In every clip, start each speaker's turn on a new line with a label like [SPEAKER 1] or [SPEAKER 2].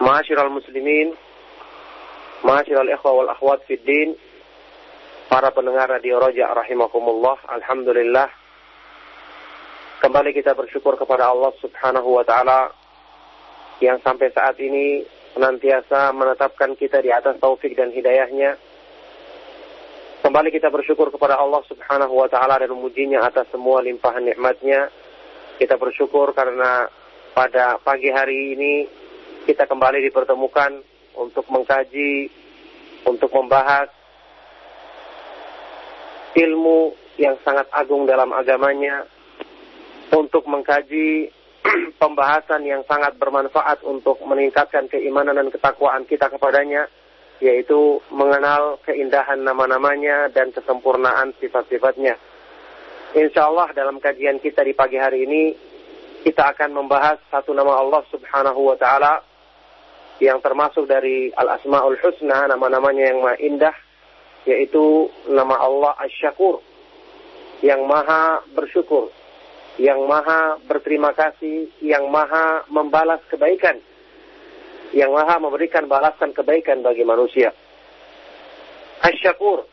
[SPEAKER 1] Ma'asyiral muslimin, ma'asyiral ikhwa wal akhwat fid din, para pendengar radio Roja Rahimahumullah, alhamdulillah. Kembali kita bersyukur kepada Allah Subhanahu wa taala yang sampai saat ini senantiasa menetapkan kita di atas taufik dan hidayahnya. Kembali kita bersyukur kepada Allah Subhanahu wa taala dan memujinya atas semua limpahan nikmatnya. Kita bersyukur karena pada pagi hari ini kita kembali dipertemukan untuk mengkaji, untuk membahas ilmu yang sangat agung dalam agamanya, untuk mengkaji pembahasan yang sangat bermanfaat untuk meningkatkan keimanan dan ketakwaan kita kepadanya yaitu mengenal keindahan nama-namanya dan kesempurnaan sifat-sifatnya. Insya Allah dalam kajian kita di pagi hari ini, kita akan membahas satu nama Allah subhanahu wa ta'ala yang termasuk dari Al-Asma'ul Husna, nama-namanya yang maha indah, yaitu nama Allah Asyakur, yang maha bersyukur, yang maha berterima kasih, yang maha membalas kebaikan yang maha memberikan balasan kebaikan bagi manusia. Asyakur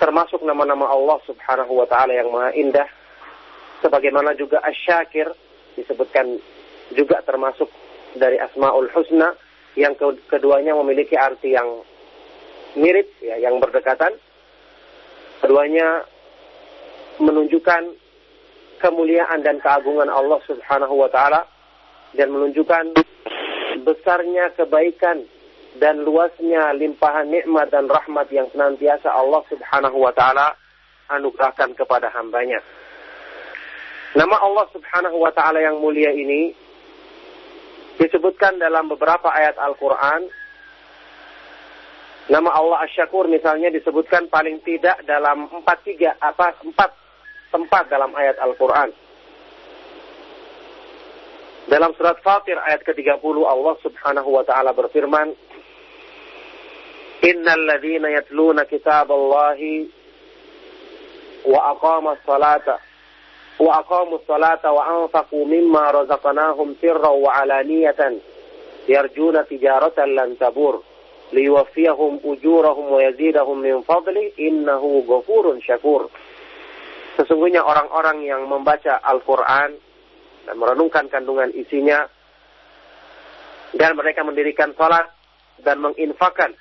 [SPEAKER 1] termasuk nama-nama Allah Subhanahu wa taala yang maha indah sebagaimana juga Asyakir disebutkan juga termasuk dari Asmaul Husna yang keduanya memiliki arti yang mirip ya yang berdekatan keduanya menunjukkan kemuliaan dan keagungan Allah Subhanahu wa taala dan menunjukkan besarnya kebaikan dan luasnya limpahan nikmat dan rahmat yang senantiasa Allah Subhanahu wa taala anugerahkan kepada hambanya. Nama Allah Subhanahu wa taala yang mulia ini disebutkan dalam beberapa ayat Al-Qur'an. Nama Allah Asyakur misalnya disebutkan paling tidak dalam empat tiga apa empat tempat dalam ayat Al-Qur'an. Dalam surat Fatir ayat ke-30 Allah Subhanahu wa taala berfirman, "Innal ladzina yatluna kitaballahi wa aqamas salata wa aqamus salata wa anfaqu mimma razaqnahum sirran wa alaniyatan yarjuna tijaratan lan tabur liwaffiyahum ujurahum innahu ghafurun syakur." Sesungguhnya orang-orang yang membaca Al-Qur'an dan merenungkan kandungan isinya dan mereka mendirikan salat dan menginfakkan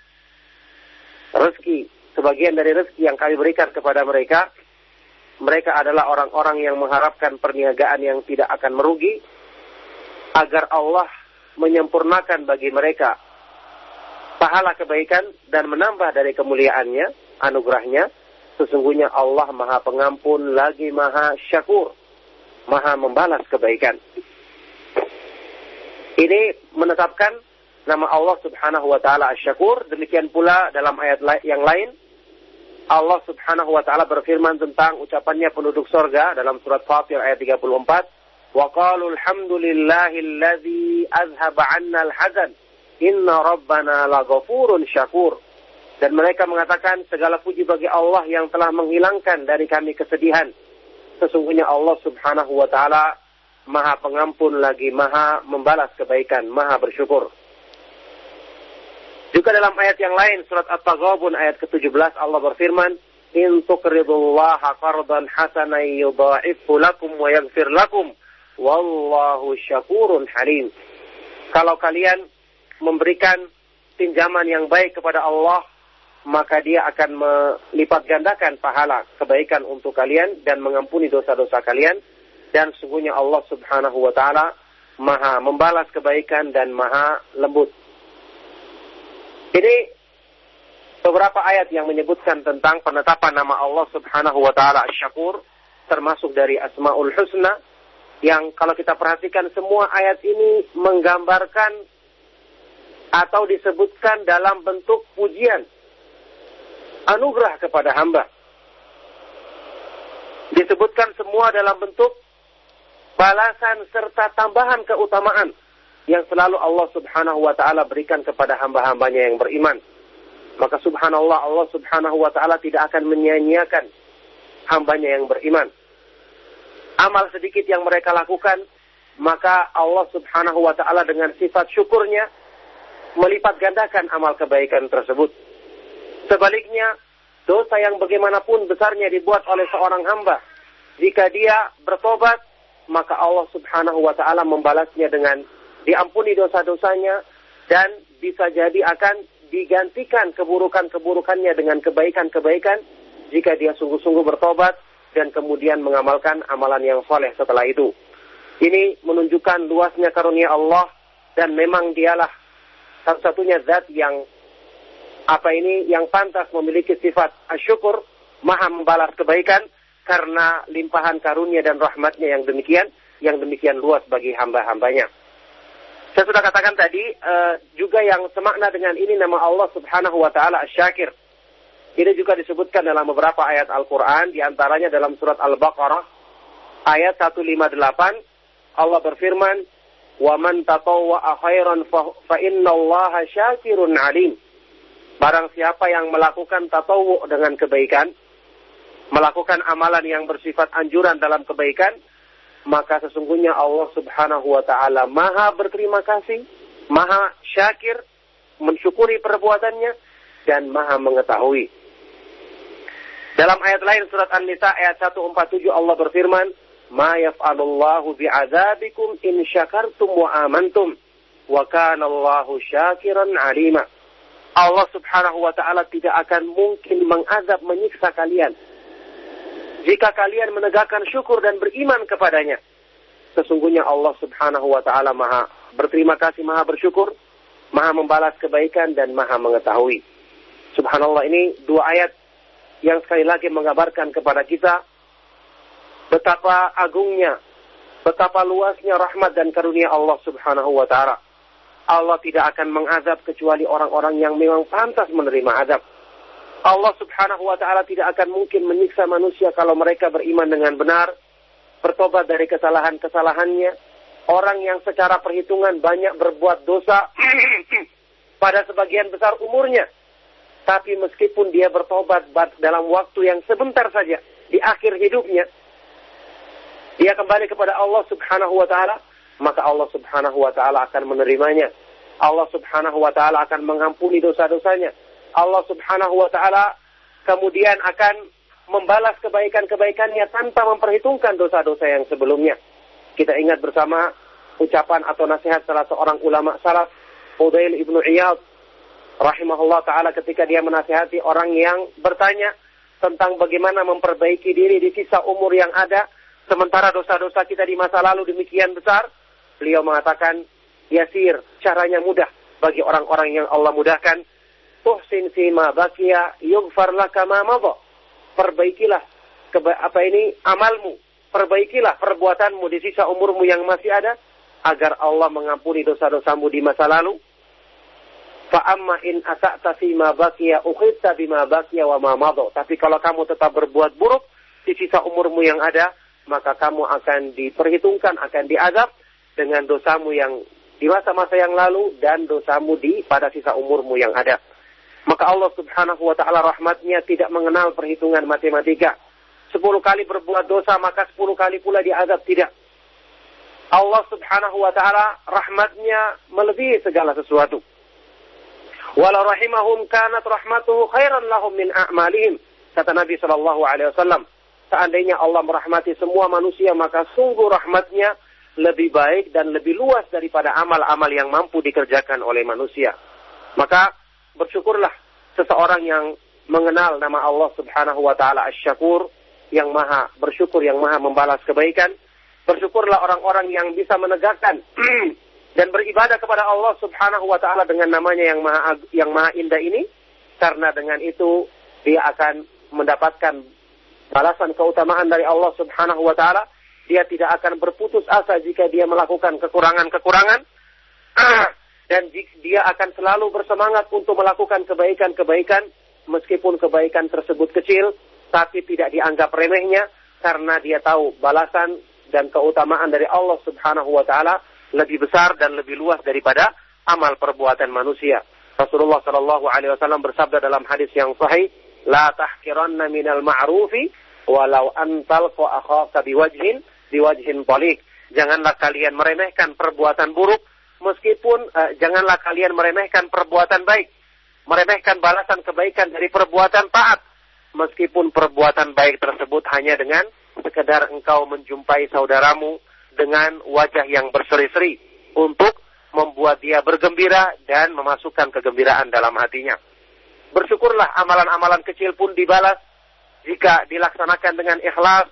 [SPEAKER 1] rezeki sebagian dari rezeki yang kami berikan kepada mereka mereka adalah orang-orang yang mengharapkan perniagaan yang tidak akan merugi agar Allah menyempurnakan bagi mereka pahala kebaikan dan menambah dari kemuliaannya anugerahnya sesungguhnya Allah Maha Pengampun lagi Maha Syakur maha membalas kebaikan. Ini menetapkan nama Allah subhanahu wa ta'ala asyakur. Demikian pula dalam ayat yang lain. Allah subhanahu wa ta'ala berfirman tentang ucapannya penduduk sorga dalam surat Fatir ayat 34. Wa qalu alhamdulillahilladzi azhaba anna al-hazan. Inna rabbana laghafurun syakur. Dan mereka mengatakan segala puji bagi Allah yang telah menghilangkan dari kami kesedihan. Sesungguhnya Allah subhanahu wa ta'ala maha pengampun lagi maha membalas kebaikan, maha bersyukur. Juga dalam ayat yang lain, surat At-Taghabun ayat ke-17 Allah berfirman, In tuqridullaha qardan hasanan yudha'ifu lakum wa yaghfir lakum, wallahu syakurun halim. Kalau kalian memberikan pinjaman yang baik kepada Allah, maka dia akan melipat gandakan pahala kebaikan untuk kalian dan mengampuni dosa-dosa kalian dan sungguhnya Allah Subhanahu wa taala Maha membalas kebaikan dan Maha lembut. Ini beberapa ayat yang menyebutkan tentang penetapan nama Allah Subhanahu wa taala Asy-Syakur termasuk dari Asmaul Husna yang kalau kita perhatikan semua ayat ini menggambarkan atau disebutkan dalam bentuk pujian anugerah kepada hamba. Disebutkan semua dalam bentuk balasan serta tambahan keutamaan yang selalu Allah Subhanahu wa taala berikan kepada hamba-hambanya yang beriman. Maka subhanallah Allah Subhanahu wa taala tidak akan menyia-nyiakan hambanya yang beriman. Amal sedikit yang mereka lakukan, maka Allah Subhanahu wa taala dengan sifat syukurnya melipat gandakan amal kebaikan tersebut. Sebaliknya, dosa yang bagaimanapun besarnya dibuat oleh seorang hamba, jika dia bertobat, maka Allah Subhanahu wa taala membalasnya dengan diampuni dosa-dosanya dan bisa jadi akan digantikan keburukan-keburukannya dengan kebaikan-kebaikan jika dia sungguh-sungguh bertobat dan kemudian mengamalkan amalan yang soleh setelah itu. Ini menunjukkan luasnya karunia Allah dan memang dialah satu-satunya zat yang apa ini yang pantas memiliki sifat asyukur, maha membalas kebaikan karena limpahan karunia dan rahmatnya yang demikian, yang demikian luas bagi hamba-hambanya. Saya sudah katakan tadi uh, juga yang semakna dengan ini nama Allah Subhanahu wa taala Asy-Syakir. Ini juga disebutkan dalam beberapa ayat Al-Qur'an di antaranya dalam surat Al-Baqarah ayat 158 Allah berfirman, "Wa man tatawwa'a khairan fa innallaha syakirun 'alim." Barang siapa yang melakukan tatawu dengan kebaikan, melakukan amalan yang bersifat anjuran dalam kebaikan, maka sesungguhnya Allah Subhanahu wa taala Maha berterima kasih, Maha syakir, mensyukuri perbuatannya dan Maha mengetahui. Dalam ayat lain surat An-Nisa ayat 147 Allah berfirman, "Ma yaf'alullahu bi'adzabikum in syakartum wa amantum wa kana Allahu syakiran 'alima." Allah subhanahu wa ta'ala tidak akan mungkin mengazab menyiksa kalian. Jika kalian menegakkan syukur dan beriman kepadanya. Sesungguhnya Allah subhanahu wa ta'ala maha berterima kasih, maha bersyukur, maha membalas kebaikan dan maha mengetahui. Subhanallah ini dua ayat yang sekali lagi mengabarkan kepada kita betapa agungnya, betapa luasnya rahmat dan karunia Allah subhanahu wa ta'ala Allah tidak akan mengazab kecuali orang-orang yang memang pantas menerima azab. Allah subhanahu wa ta'ala tidak akan mungkin menyiksa manusia kalau mereka beriman dengan benar, bertobat dari kesalahan-kesalahannya, orang yang secara perhitungan banyak berbuat dosa pada sebagian besar umurnya. Tapi meskipun dia bertobat dalam waktu yang sebentar saja, di akhir hidupnya, dia kembali kepada Allah subhanahu wa ta'ala, maka Allah Subhanahu wa taala akan menerimanya. Allah Subhanahu wa taala akan mengampuni dosa-dosanya. Allah Subhanahu wa taala kemudian akan membalas kebaikan-kebaikannya tanpa memperhitungkan dosa-dosa yang sebelumnya. Kita ingat bersama ucapan atau nasihat salah seorang ulama salaf, Udail ibnu Iyad, rahimahullah taala ketika dia menasihati orang yang bertanya tentang bagaimana memperbaiki diri di sisa umur yang ada, sementara dosa-dosa kita di masa lalu demikian besar, Beliau mengatakan, Yasir, caranya mudah bagi orang-orang yang Allah mudahkan. Tuhsin ma bakia yughfar laka ma madha. Perbaikilah apa ini amalmu, perbaikilah perbuatanmu di sisa umurmu yang masih ada agar Allah mengampuni dosa-dosamu di masa lalu. Fa amma in asa'ta ma bakia ukhidta bima bakia wa ma madha. Tapi kalau kamu tetap berbuat buruk di sisa umurmu yang ada, maka kamu akan diperhitungkan, akan diazab dengan dosamu yang di masa-masa yang lalu dan dosamu di pada sisa umurmu yang ada. Maka Allah subhanahu wa ta'ala rahmatnya tidak mengenal perhitungan matematika. Sepuluh kali berbuat dosa, maka sepuluh kali pula diazab. Tidak. Allah subhanahu wa ta'ala rahmatnya melebihi segala sesuatu. Walau rahimahum kanat rahmatuhu khairan lahum min a'malihim. Kata Nabi Shallallahu Alaihi Wasallam. Seandainya Allah merahmati semua manusia, maka sungguh rahmatnya lebih baik dan lebih luas daripada amal-amal yang mampu dikerjakan oleh manusia. Maka bersyukurlah seseorang yang mengenal nama Allah Subhanahu wa taala Asy-Syakur yang maha bersyukur yang maha membalas kebaikan. Bersyukurlah orang-orang yang bisa menegakkan dan beribadah kepada Allah Subhanahu wa taala dengan namanya yang maha yang maha indah ini karena dengan itu dia akan mendapatkan balasan keutamaan dari Allah Subhanahu wa taala. Dia tidak akan berputus asa jika dia melakukan kekurangan-kekurangan dan dia akan selalu bersemangat untuk melakukan kebaikan-kebaikan meskipun kebaikan tersebut kecil tapi tidak dianggap remehnya karena dia tahu balasan dan keutamaan dari Allah Subhanahu wa taala lebih besar dan lebih luas daripada amal perbuatan manusia. Rasulullah Shallallahu alaihi wasallam bersabda dalam hadis yang sahih, "La tahkiranna minal ma'rufi walau antal akhaka biwajhin biwajhin talik." Janganlah kalian meremehkan perbuatan buruk meskipun uh, janganlah kalian meremehkan perbuatan baik, meremehkan balasan kebaikan dari perbuatan taat, meskipun perbuatan baik tersebut hanya dengan sekedar engkau menjumpai saudaramu dengan wajah yang berseri-seri untuk membuat dia bergembira dan memasukkan kegembiraan dalam hatinya. Bersyukurlah amalan-amalan kecil pun dibalas jika dilaksanakan dengan ikhlas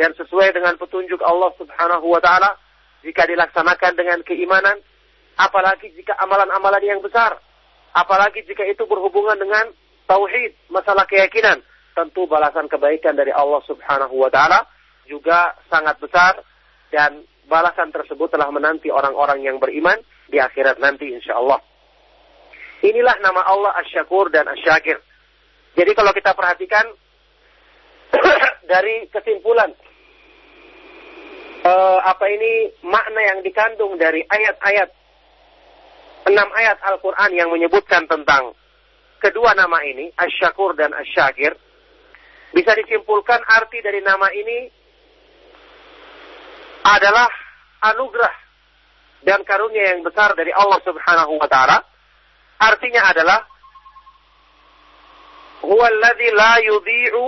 [SPEAKER 1] dan sesuai dengan petunjuk Allah Subhanahu wa taala, jika dilaksanakan dengan keimanan, apalagi jika amalan-amalan yang besar, apalagi jika itu berhubungan dengan tauhid, masalah keyakinan, tentu balasan kebaikan dari Allah Subhanahu wa taala juga sangat besar dan balasan tersebut telah menanti orang-orang yang beriman di akhirat nanti insya Allah. Inilah nama Allah Asyakur dan Asyakir. Jadi kalau kita perhatikan dari kesimpulan uh, apa ini makna yang dikandung dari ayat-ayat enam ayat Al-Quran yang menyebutkan tentang kedua nama ini, Asyakur dan Asyakir, bisa disimpulkan arti dari nama ini adalah anugerah dan karunia yang besar dari Allah Subhanahu wa taala. Artinya adalah huwa alladhi la yudhi'u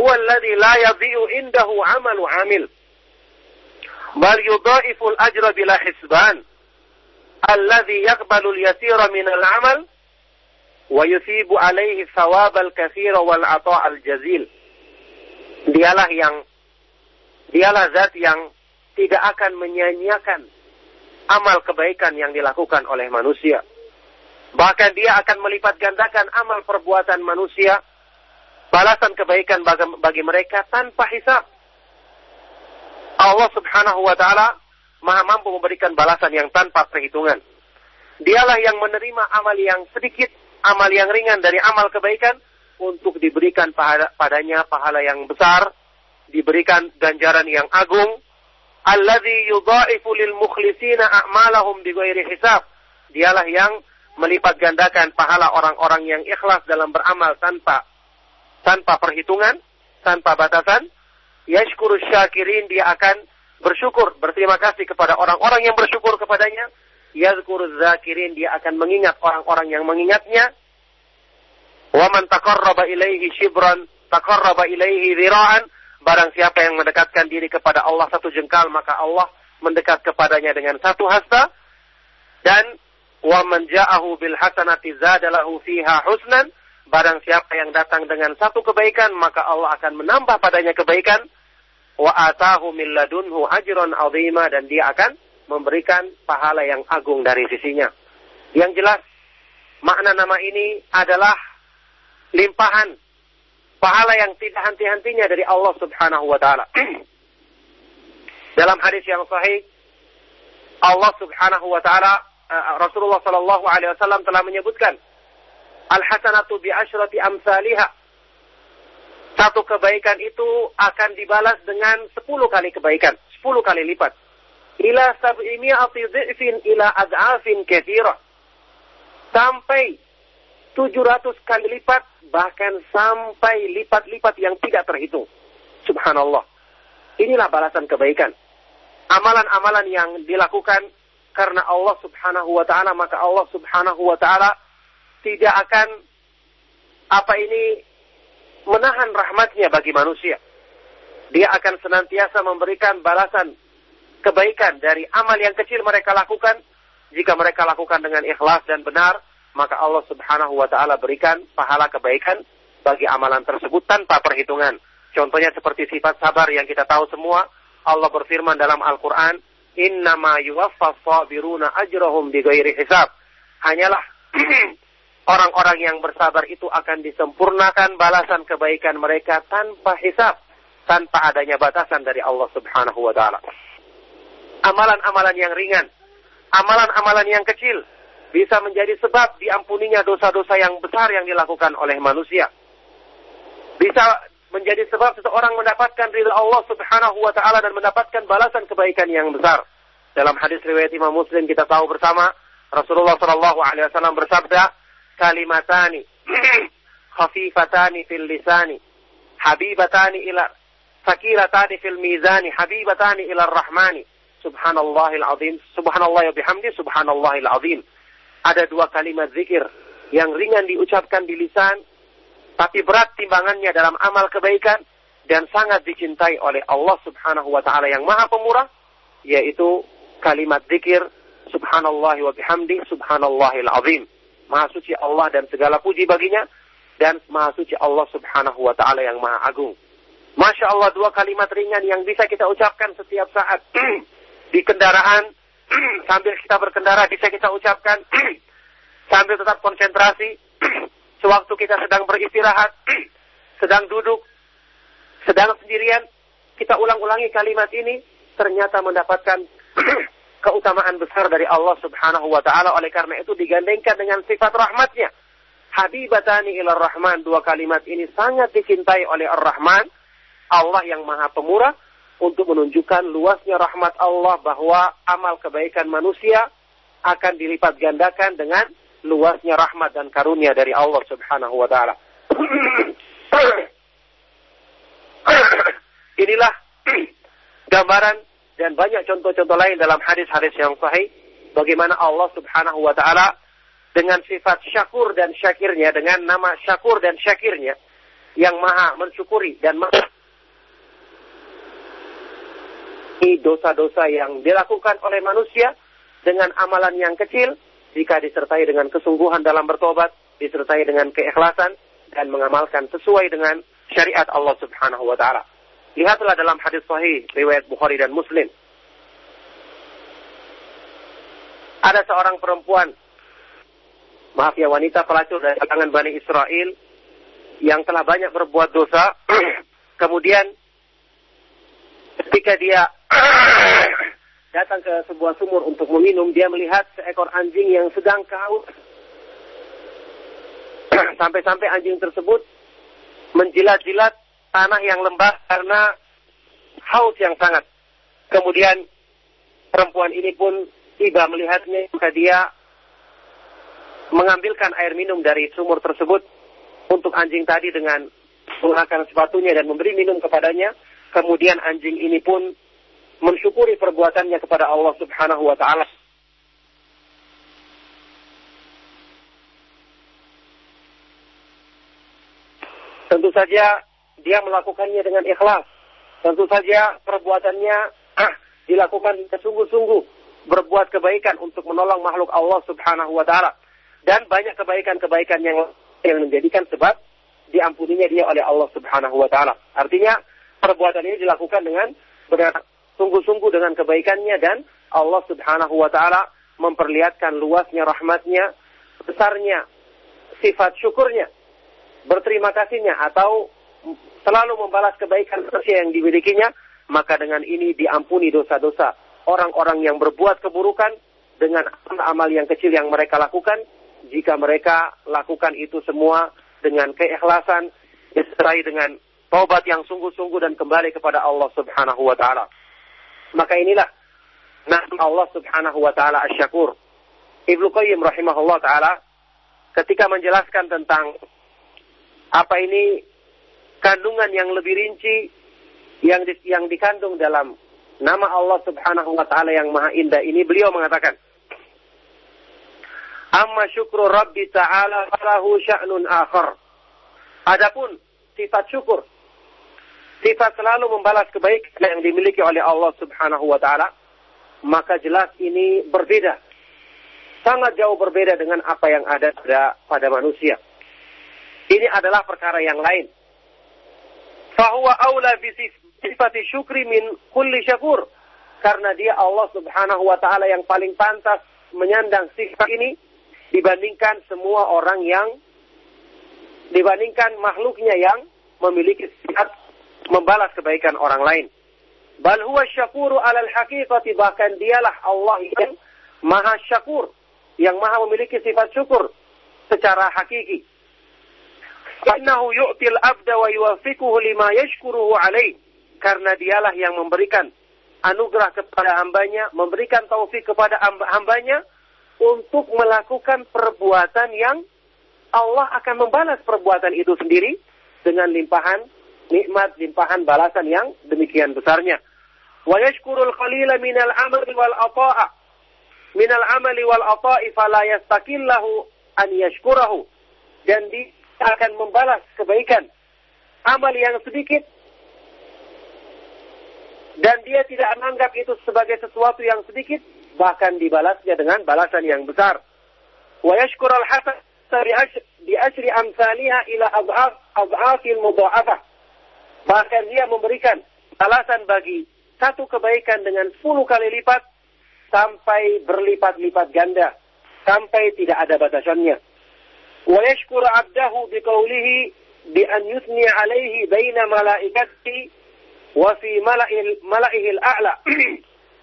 [SPEAKER 1] huwa alladhi la yadhi'u indahu 'amalu 'amil bal yudha'ifu al-ajra bila hisban alladhi yaqbalu al-yasira min al-amal wa yusibu alaihi thawab al-katsira wal ata' al-jazil. Dialah yang dialah zat yang tidak akan menyia-nyiakan amal kebaikan yang dilakukan oleh manusia. Bahkan dia akan melipat gandakan amal perbuatan manusia, balasan kebaikan bagi mereka tanpa hisab. Allah subhanahu wa ta'ala maha mampu memberikan balasan yang tanpa perhitungan. Dialah yang menerima amal yang sedikit, amal yang ringan dari amal kebaikan untuk diberikan padanya pahala yang besar, diberikan ganjaran yang agung. Alladhi yudha'ifu lil mukhlisina a'malahum bighairi hisab. Dialah yang melipat gandakan pahala orang-orang yang ikhlas dalam beramal tanpa tanpa perhitungan, tanpa batasan. Yashkuru syakirin dia akan bersyukur, berterima kasih kepada orang-orang yang bersyukur kepadanya. Yazkur zakirin, dia akan mengingat orang-orang yang mengingatnya. Wa man taqarraba ilaihi shibran, taqarraba ilaihi dhira'an. Barang siapa yang mendekatkan diri kepada Allah satu jengkal, maka Allah mendekat kepadanya dengan satu hasta. Dan wa man ja'ahu bil hasanati zadalahu fiha husnan. Barang siapa yang datang dengan satu kebaikan, maka Allah akan menambah padanya kebaikan wa atahu min ladunhu ajran azima dan dia akan memberikan pahala yang agung dari sisinya. Yang jelas makna nama ini adalah limpahan pahala yang tidak henti-hentinya dari Allah Subhanahu wa taala. Dalam hadis yang sahih Allah Subhanahu wa taala uh, Rasulullah sallallahu alaihi wasallam telah menyebutkan al hasanatu bi asyrati amsalihah satu kebaikan itu akan dibalas dengan sepuluh kali kebaikan, sepuluh kali lipat. Ila sab'imi'ati dhi'fin ila ad'afin kathira. Sampai 700 kali lipat, bahkan sampai lipat-lipat yang tidak terhitung. Subhanallah. Inilah balasan kebaikan. Amalan-amalan yang dilakukan karena Allah subhanahu wa ta'ala, maka Allah subhanahu wa ta'ala tidak akan apa ini menahan rahmatnya bagi manusia. Dia akan senantiasa memberikan balasan kebaikan dari amal yang kecil mereka lakukan. Jika mereka lakukan dengan ikhlas dan benar, maka Allah subhanahu wa ta'ala berikan pahala kebaikan bagi amalan tersebut tanpa perhitungan. Contohnya seperti sifat sabar yang kita tahu semua. Allah berfirman dalam Al-Quran, Innama yuwaffas sabiruna ajrahum bighairi hisab. Hanyalah orang-orang yang bersabar itu akan disempurnakan balasan kebaikan mereka tanpa hisab. Tanpa adanya batasan dari Allah subhanahu wa ta'ala. Amalan-amalan yang ringan. Amalan-amalan yang kecil bisa menjadi sebab diampuninya dosa-dosa yang besar yang dilakukan oleh manusia. Bisa menjadi sebab seseorang mendapatkan ridha Allah Subhanahu wa taala dan mendapatkan balasan kebaikan yang besar. Dalam hadis riwayat Imam Muslim kita tahu bersama Rasulullah Shallallahu alaihi wasallam bersabda, "Kalimatani khafifatani fil lisani, habibatani ila sakiratani fil mizani, habibatani ila rahmani." Subhanallahil azim, subhanallah wa bihamdi, subhanallahil azim ada dua kalimat zikir yang ringan diucapkan di lisan, tapi berat timbangannya dalam amal kebaikan dan sangat dicintai oleh Allah Subhanahu wa taala yang Maha Pemurah, yaitu kalimat zikir subhanallah wa bihamdi subhanallahil azim. Maha suci Allah dan segala puji baginya dan maha suci Allah Subhanahu wa taala yang Maha Agung. Masya Allah dua kalimat ringan yang bisa kita ucapkan setiap saat. Di kendaraan sambil kita berkendara bisa kita ucapkan. Sambil tetap konsentrasi. Sewaktu kita sedang beristirahat, sedang duduk, sedang sendirian, kita ulang-ulangi kalimat ini ternyata mendapatkan keutamaan besar dari Allah Subhanahu wa taala oleh karena itu digandengkan dengan sifat rahmatnya. Habibatani ila Rahman dua kalimat ini sangat dicintai oleh Ar-Rahman, Allah yang Maha Pemurah untuk menunjukkan luasnya rahmat Allah bahwa amal kebaikan manusia akan dilipat gandakan dengan luasnya rahmat dan karunia dari Allah Subhanahu wa taala. Inilah gambaran dan banyak contoh-contoh lain dalam hadis-hadis yang sahih bagaimana Allah Subhanahu wa taala dengan sifat syakur dan syakirnya dengan nama syakur dan syakirnya yang maha mensyukuri dan maha dosa-dosa yang dilakukan oleh manusia dengan amalan yang kecil jika disertai dengan kesungguhan dalam bertobat, disertai dengan keikhlasan dan mengamalkan sesuai dengan syariat Allah Subhanahu wa taala. Lihatlah dalam hadis sahih riwayat Bukhari dan Muslim. Ada seorang perempuan maaf ya wanita pelacur dari kalangan Bani Israel yang telah banyak berbuat dosa kemudian ketika dia datang ke sebuah sumur untuk meminum, dia melihat seekor anjing yang sedang kau Sampai-sampai anjing tersebut menjilat-jilat tanah yang lembah karena haus yang sangat. Kemudian perempuan ini pun tiba melihatnya, maka dia mengambilkan air minum dari sumur tersebut untuk anjing tadi dengan menggunakan sepatunya dan memberi minum kepadanya. Kemudian anjing ini pun mensyukuri perbuatannya kepada Allah Subhanahu wa taala. Tentu saja dia melakukannya dengan ikhlas. Tentu saja perbuatannya dilakukan sungguh-sungguh berbuat kebaikan untuk menolong makhluk Allah Subhanahu wa taala dan banyak kebaikan-kebaikan yang yang menjadikan sebab diampuninya dia oleh Allah Subhanahu wa taala. Artinya perbuatan ini dilakukan dengan sungguh-sungguh dengan kebaikannya dan Allah Subhanahu wa taala memperlihatkan luasnya rahmatnya, besarnya sifat syukurnya, berterima kasihnya atau selalu membalas kebaikan manusia yang dimilikinya, maka dengan ini diampuni dosa-dosa orang-orang yang berbuat keburukan dengan amal yang kecil yang mereka lakukan jika mereka lakukan itu semua dengan keikhlasan disertai dengan taubat yang sungguh-sungguh dan kembali kepada Allah Subhanahu wa taala. Maka inilah nama Allah Subhanahu wa taala Asy-Syakur. Ibnu Qayyim rahimahullah taala ketika menjelaskan tentang apa ini kandungan yang lebih rinci yang di, yang dikandung dalam nama Allah Subhanahu wa taala yang maha indah ini beliau mengatakan Amma syukru Rabbi ta'ala falahu sya'nun akhar. Adapun sifat syukur, sifat selalu membalas kebaikan yang dimiliki oleh Allah Subhanahu wa taala, maka jelas ini berbeda. Sangat jauh berbeda dengan apa yang ada pada, pada manusia. Ini adalah perkara yang lain. Fahuwa awla sifati syukri min kulli syakur. Karena dia Allah subhanahu wa ta'ala yang paling pantas menyandang sifat ini dibandingkan semua orang yang dibandingkan makhluknya yang memiliki sifat membalas kebaikan orang lain. Bal huwa syakuru alal haqiqati bahkan dialah Allah yang maha syakur yang maha memiliki sifat syukur secara hakiki. Wa lima. Karena dialah yang memberikan anugerah kepada hambanya, memberikan taufik kepada hambanya, untuk melakukan perbuatan yang Allah akan membalas perbuatan itu sendiri dengan limpahan nikmat, limpahan balasan yang demikian besarnya. Wa yashkurul qalila minal amali wal ata'a. Minal amali wal ata'i yastakillahu an yashkurahu. Dan dia akan membalas kebaikan amal yang sedikit dan dia tidak menganggap itu sebagai sesuatu yang sedikit bahkan dibalasnya dengan balasan yang besar. Wa yashkur al-hasan bi asri amsalha ila mudha'afah. Bahkan dia memberikan balasan bagi satu kebaikan dengan 10 kali lipat sampai berlipat-lipat ganda sampai tidak ada batasannya. Bi an yusni 'alaihi baina malaikati wa fi mala'il mala'ihil a'la.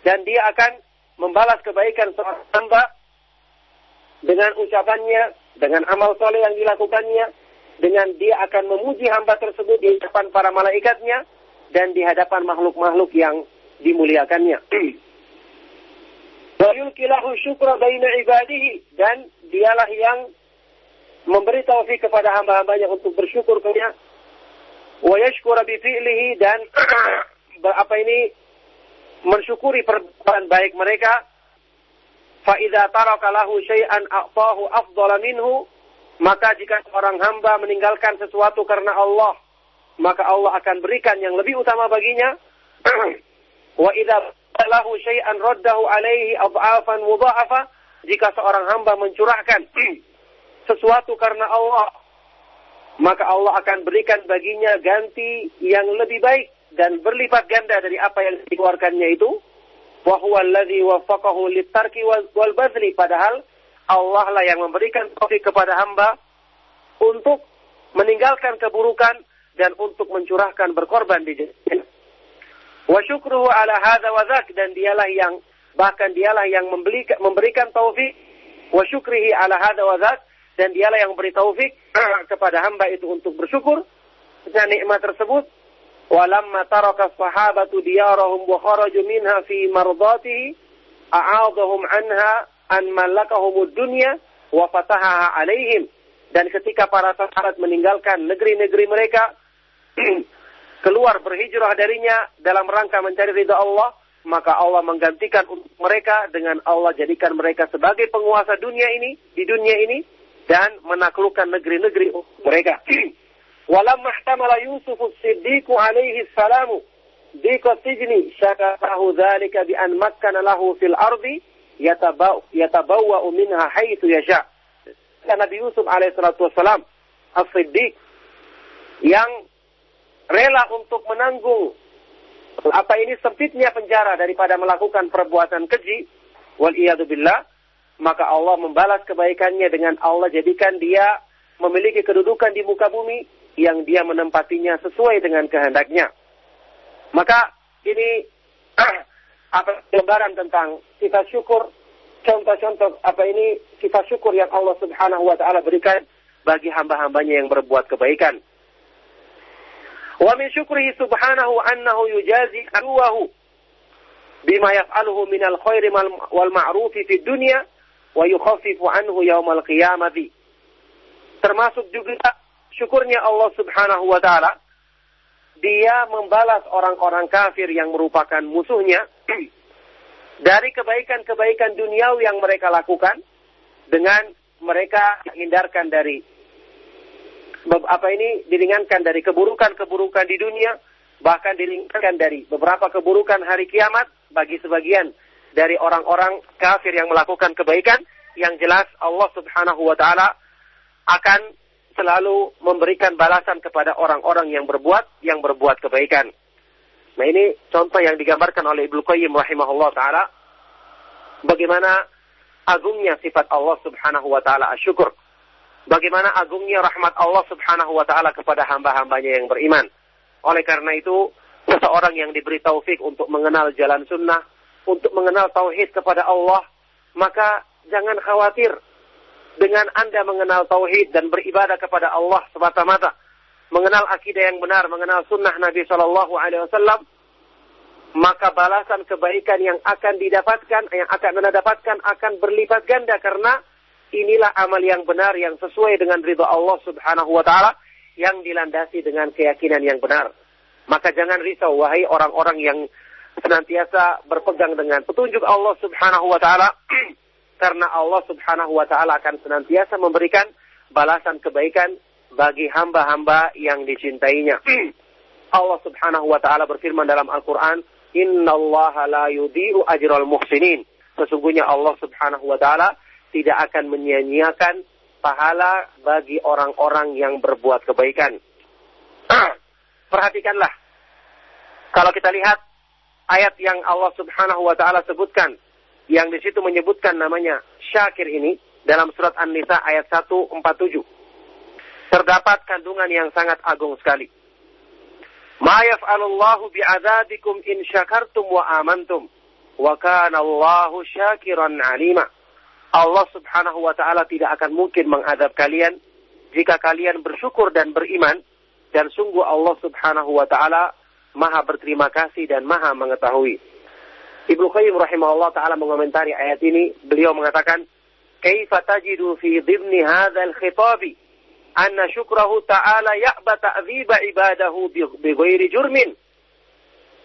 [SPEAKER 1] Dan dia akan membalas kebaikan seorang hamba dengan ucapannya, dengan amal soleh yang dilakukannya, dengan dia akan memuji hamba tersebut di hadapan para malaikatnya dan di hadapan makhluk-makhluk yang dimuliakannya. Wa yulkilahu syukra baina ibadihi dan dialah yang memberi taufik kepada hamba-hambanya untuk bersyukur kepada wa yashkura bi fi'lihi dan apa ini mensyukuri perbuatan baik mereka. Fa idza taraka lahu syai'an a'tahu afdhala minhu maka jika orang hamba meninggalkan sesuatu karena Allah maka Allah akan berikan yang lebih utama baginya. Wa idza lahu syai'an raddahu alaihi adhafan mudha'afa jika seorang hamba mencurahkan sesuatu karena Allah maka Allah akan berikan baginya ganti yang lebih baik dan berlipat ganda dari apa yang dikeluarkannya itu. Wa huwa alladhi waffaqahu litarki wal badli padahal Allah lah yang memberikan taufik kepada hamba untuk meninggalkan keburukan dan untuk mencurahkan berkorban di jalan. Wa syukruhu ala hadza dan dialah yang bahkan dialah yang memberikan, taufik. Wa syukrihi ala hadza dan dialah yang beri taufik kepada hamba itu untuk bersyukur dengan nikmat tersebut. Walamma taraka sahabatu diyarahum wa kharaju minha fi mardatihi a'adahum anha an malakahumud dunya wa fataha alaihim. Dan ketika para sahabat meninggalkan negeri-negeri mereka keluar berhijrah darinya dalam rangka mencari ridha Allah maka Allah menggantikan untuk mereka dengan Allah jadikan mereka sebagai penguasa dunia ini di dunia ini dan menaklukkan negeri-negeri mereka. Walam mahtamala Yusuf Siddiq alaihi salamu dikotijni syakarahu dhalika bi an makkana lahu fil ardi yatabawa minha haitsu yasha. Nabi Yusuf alaihi salatu wasalam As-Siddiq yang rela untuk menanggung apa ini sempitnya penjara daripada melakukan perbuatan keji wal billah maka Allah membalas kebaikannya dengan Allah jadikan dia memiliki kedudukan di muka bumi yang dia menempatinya sesuai dengan kehendaknya. Maka ini apa gambaran tentang sifat syukur, contoh-contoh apa ini sifat syukur yang Allah Subhanahu wa taala berikan bagi hamba-hambanya yang berbuat kebaikan. Wa min syukrihi subhanahu annahu yujazi aduwahu bima yaf'aluhu min al-khairi wal ma'rufi fi dunya wa yukhaffifu anhu yawmal qiyamati. termasuk juga syukurnya Allah Subhanahu wa taala dia membalas orang-orang kafir yang merupakan musuhnya dari kebaikan-kebaikan duniawi yang mereka lakukan dengan mereka hindarkan dari apa ini diringankan dari keburukan-keburukan di dunia bahkan diringankan dari beberapa keburukan hari kiamat bagi sebagian dari orang-orang kafir yang melakukan kebaikan yang jelas Allah Subhanahu wa taala akan selalu memberikan balasan kepada orang-orang yang berbuat yang berbuat kebaikan. Nah ini contoh yang digambarkan oleh Ibnu Qayyim rahimahullah taala bagaimana agungnya sifat Allah Subhanahu wa taala asyukur. Bagaimana agungnya rahmat Allah Subhanahu wa taala kepada hamba-hambanya yang beriman. Oleh karena itu, seseorang yang diberi taufik untuk mengenal jalan sunnah, untuk mengenal tauhid kepada Allah, maka jangan khawatir dengan Anda mengenal tauhid dan beribadah kepada Allah semata-mata, mengenal akidah yang benar, mengenal sunnah Nabi Shallallahu Alaihi Wasallam, maka balasan kebaikan yang akan didapatkan, yang akan anda dapatkan akan berlipat ganda karena inilah amal yang benar yang sesuai dengan ridha Allah Subhanahu wa taala yang dilandasi dengan keyakinan yang benar. Maka jangan risau wahai orang-orang yang senantiasa berpegang dengan petunjuk Allah Subhanahu wa taala karena Allah Subhanahu wa taala akan senantiasa memberikan balasan kebaikan bagi hamba-hamba yang dicintainya. Allah Subhanahu wa taala berfirman dalam Al-Qur'an, "Innallaha la yudhi'u ajral muhsinin." Sesungguhnya Allah Subhanahu wa taala tidak akan menyia-nyiakan pahala bagi orang-orang yang berbuat kebaikan. Perhatikanlah. Kalau kita lihat ayat yang Allah Subhanahu wa taala sebutkan yang di situ menyebutkan namanya Syakir ini dalam surat An-Nisa ayat 147. Terdapat kandungan yang sangat agung sekali. Ma yaf'alullahu bi'adzabikum in syakartum wa amantum wa kana Allahu syakiran alima. Allah Subhanahu wa taala tidak akan mungkin mengadab kalian jika kalian bersyukur dan beriman dan sungguh Allah Subhanahu wa taala Maha berterima kasih dan Maha mengetahui. Ibnu Qayyim rahimahullah taala mengomentari ayat ini, beliau mengatakan, "Kaifa tajidu fi dhimni hadzal khitabi anna syukrahu ta'ala ya'ba ta'dhiba ibadahu bi ghairi jurmin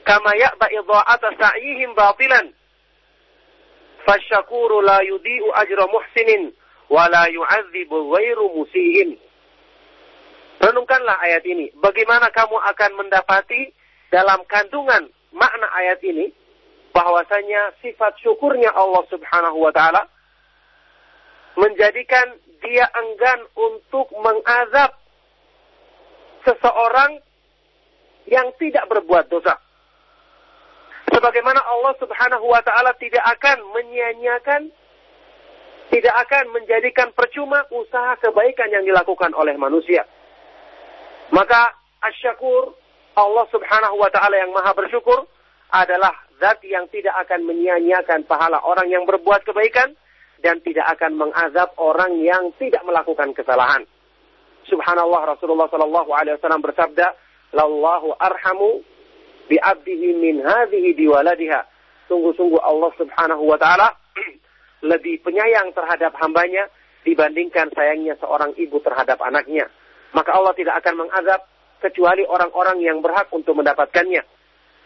[SPEAKER 1] kama ya'ba idha'ata sa'yihim batilan fasyakuru la yudi'u ajra muhsinin wa la yu'adzibu ghairu musihin. Renungkanlah ayat ini. Bagaimana kamu akan mendapati dalam kandungan makna ayat ini bahwasanya sifat syukurnya Allah Subhanahu wa taala menjadikan dia enggan untuk mengazab seseorang yang tidak berbuat dosa. Sebagaimana Allah Subhanahu wa taala tidak akan menyia-nyiakan tidak akan menjadikan percuma usaha kebaikan yang dilakukan oleh manusia. Maka asyakur Allah Subhanahu wa taala yang Maha bersyukur adalah zat yang tidak akan menyia-nyiakan pahala orang yang berbuat kebaikan dan tidak akan mengazab orang yang tidak melakukan kesalahan. Subhanallah Rasulullah sallallahu alaihi wasallam bersabda, "Lallahu arhamu bi abdihi min hadhihi biwaladiha. Sungguh-sungguh Allah Subhanahu wa taala lebih penyayang terhadap hambanya dibandingkan sayangnya seorang ibu terhadap anaknya. Maka Allah tidak akan mengazab kecuali orang-orang yang berhak untuk mendapatkannya.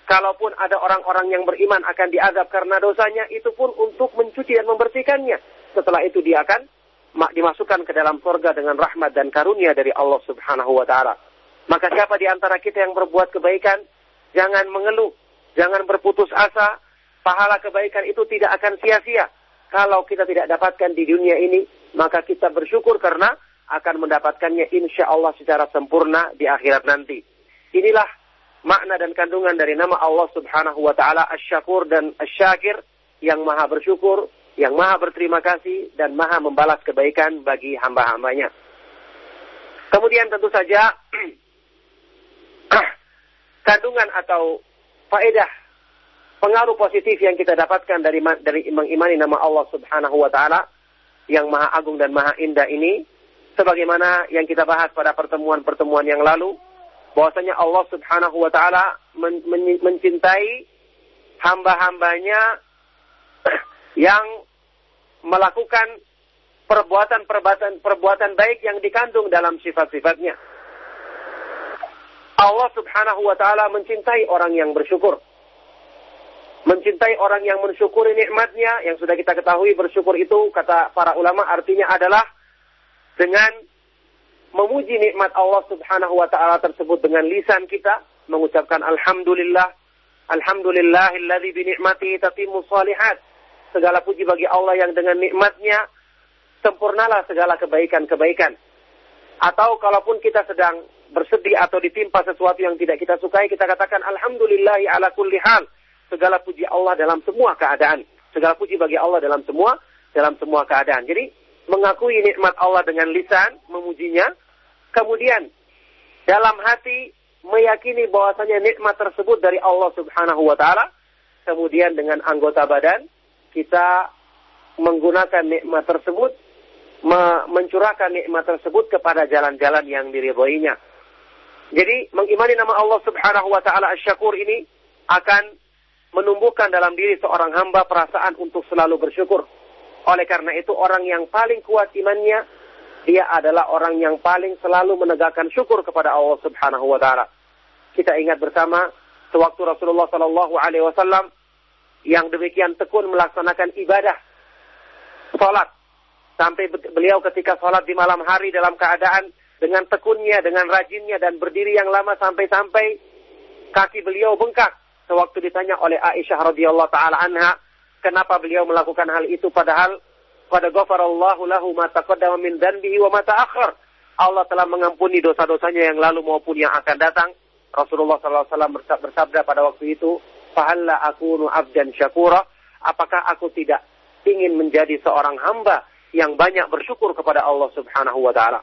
[SPEAKER 1] Kalaupun ada orang-orang yang beriman akan diazab karena dosanya, itu pun untuk mencuci dan membersihkannya. Setelah itu dia akan dimasukkan ke dalam surga dengan rahmat dan karunia dari Allah Subhanahu wa taala. Maka siapa di antara kita yang berbuat kebaikan, Jangan mengeluh, jangan berputus asa. Pahala kebaikan itu tidak akan sia-sia. Kalau kita tidak dapatkan di dunia ini, maka kita bersyukur karena akan mendapatkannya insya Allah secara sempurna di akhirat nanti. Inilah makna dan kandungan dari nama Allah subhanahu wa ta'ala asyakur dan asyakir yang maha bersyukur, yang maha berterima kasih, dan maha membalas kebaikan bagi hamba-hambanya. Kemudian tentu saja kandungan atau faedah pengaruh positif yang kita dapatkan dari dari mengimani nama Allah Subhanahu wa taala yang maha agung dan maha indah ini sebagaimana yang kita bahas pada pertemuan-pertemuan yang lalu bahwasanya Allah Subhanahu wa taala men men mencintai hamba-hambanya yang melakukan perbuatan-perbuatan perbuatan baik yang dikandung dalam sifat-sifatnya. Allah Subhanahu wa taala mencintai orang yang bersyukur. Mencintai orang yang mensyukuri nikmatnya yang sudah kita ketahui bersyukur itu kata para ulama artinya adalah dengan memuji nikmat Allah Subhanahu wa taala tersebut dengan lisan kita mengucapkan alhamdulillah alhamdulillahilladzi bi ni'matihi tatimmu shalihat segala puji bagi Allah yang dengan nikmatnya sempurnalah segala kebaikan-kebaikan atau kalaupun kita sedang bersedih atau ditimpa sesuatu yang tidak kita sukai kita katakan alhamdulillahi ala kulli hal segala puji Allah dalam semua keadaan. Segala puji bagi Allah dalam semua dalam semua keadaan. Jadi mengakui nikmat Allah dengan lisan, memujinya, kemudian dalam hati meyakini bahwasanya nikmat tersebut dari Allah Subhanahu wa taala, kemudian dengan anggota badan kita menggunakan nikmat tersebut mencurahkan nikmat tersebut kepada jalan-jalan yang diridhoinya. Jadi mengimani nama Allah Subhanahu wa taala Asy-Syakur ini akan menumbuhkan dalam diri seorang hamba perasaan untuk selalu bersyukur. Oleh karena itu orang yang paling kuat imannya dia adalah orang yang paling selalu menegakkan syukur kepada Allah Subhanahu wa taala. Kita ingat bersama sewaktu Rasulullah Shallallahu alaihi wasallam yang demikian tekun melaksanakan ibadah salat sampai beliau ketika salat di malam hari dalam keadaan dengan tekunnya, dengan rajinnya dan berdiri yang lama sampai-sampai kaki beliau bengkak sewaktu ditanya oleh Aisyah radhiyallahu taala anha, kenapa beliau melakukan hal itu padahal pada ghafarallahu lahu ma taqaddama min dzanbihi wa ma ta'akhkhar. Allah telah mengampuni dosa-dosanya yang lalu maupun yang akan datang. Rasulullah SAW bersabda pada waktu itu, "Fahalla akunu abdan syakura?" Apakah aku tidak ingin menjadi seorang hamba yang banyak bersyukur kepada Allah Subhanahu wa taala?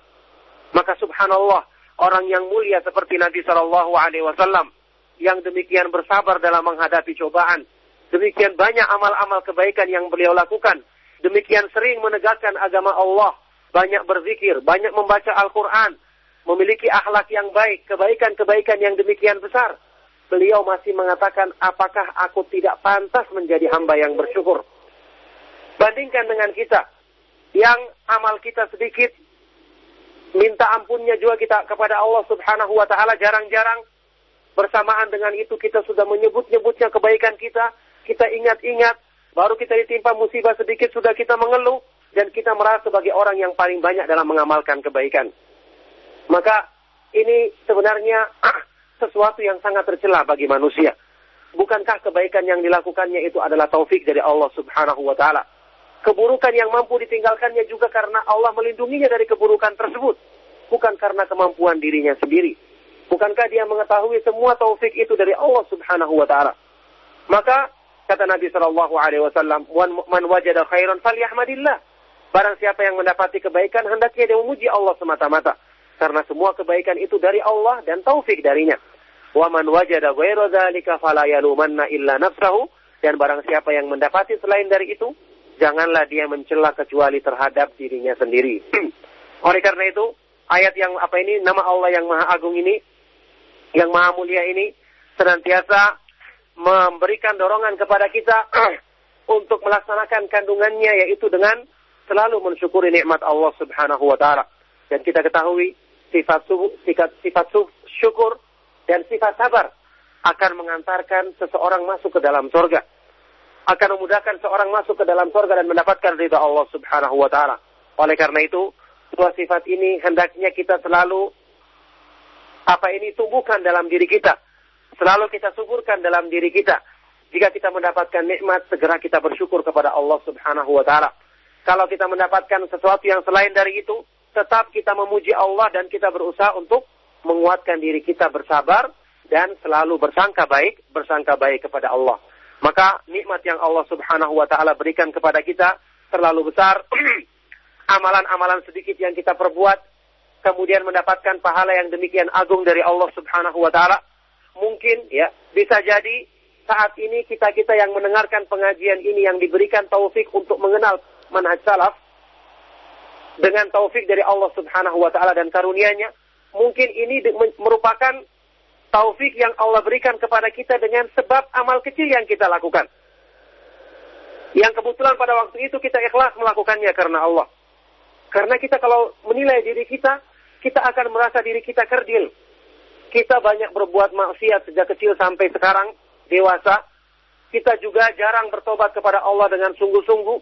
[SPEAKER 1] Maka subhanallah, orang yang mulia seperti Nabi sallallahu alaihi wasallam yang demikian bersabar dalam menghadapi cobaan. Demikian banyak amal-amal kebaikan yang beliau lakukan. Demikian sering menegakkan agama Allah. Banyak berzikir, banyak membaca Al-Quran. Memiliki akhlak yang baik, kebaikan-kebaikan yang demikian besar. Beliau masih mengatakan, apakah aku tidak pantas menjadi hamba yang bersyukur? Bandingkan dengan kita, yang amal kita sedikit, minta ampunnya juga kita kepada Allah subhanahu wa ta'ala jarang-jarang, Bersamaan dengan itu kita sudah menyebut-nyebutnya kebaikan kita, kita ingat-ingat, baru kita ditimpa musibah sedikit sudah kita mengeluh, dan kita merasa sebagai orang yang paling banyak dalam mengamalkan kebaikan. Maka ini sebenarnya ah, sesuatu yang sangat tercela bagi manusia. Bukankah kebaikan yang dilakukannya itu adalah taufik dari Allah Subhanahu wa taala? Keburukan yang mampu ditinggalkannya juga karena Allah melindunginya dari keburukan tersebut, bukan karena kemampuan dirinya sendiri. Bukankah dia mengetahui semua taufik itu dari Allah Subhanahu wa taala? Maka kata Nabi sallallahu alaihi wasallam, "Man wajada khairan falyahmadillah." Barang siapa yang mendapati kebaikan hendaknya dia memuji Allah semata-mata karena semua kebaikan itu dari Allah dan taufik darinya. Wa man wajada ghaira dzalika fala yalumanna illa nafsahu dan barang siapa yang mendapati selain dari itu, janganlah dia mencela kecuali terhadap dirinya sendiri. Oleh karena itu, ayat yang apa ini nama Allah yang Maha Agung ini yang maha mulia ini senantiasa memberikan dorongan kepada kita untuk melaksanakan kandungannya yaitu dengan selalu mensyukuri nikmat Allah Subhanahu wa taala. Dan kita ketahui sifat sifat sifat syukur dan sifat sabar akan mengantarkan seseorang masuk ke dalam surga. Akan memudahkan seorang masuk ke dalam surga dan mendapatkan ridha Allah Subhanahu wa taala. Oleh karena itu, dua sifat ini hendaknya kita selalu apa ini tumbuhkan dalam diri kita. Selalu kita suburkan dalam diri kita. Jika kita mendapatkan nikmat, segera kita bersyukur kepada Allah Subhanahu wa taala. Kalau kita mendapatkan sesuatu yang selain dari itu, tetap kita memuji Allah dan kita berusaha untuk menguatkan diri kita bersabar dan selalu bersangka baik, bersangka baik kepada Allah. Maka nikmat yang Allah Subhanahu wa taala berikan kepada kita terlalu besar. Amalan-amalan sedikit yang kita perbuat kemudian mendapatkan pahala yang demikian agung dari Allah Subhanahu wa taala. Mungkin ya, bisa jadi saat ini kita-kita yang mendengarkan pengajian ini yang diberikan taufik untuk mengenal manhaj salaf dengan taufik dari Allah Subhanahu wa taala dan karunia-Nya, mungkin ini merupakan taufik yang Allah berikan kepada kita dengan sebab amal kecil yang kita lakukan. Yang kebetulan pada waktu itu kita ikhlas melakukannya karena Allah. Karena kita kalau menilai diri kita, kita akan merasa diri kita kerdil. Kita banyak berbuat maksiat sejak kecil sampai sekarang, dewasa. Kita juga jarang bertobat kepada Allah dengan sungguh-sungguh.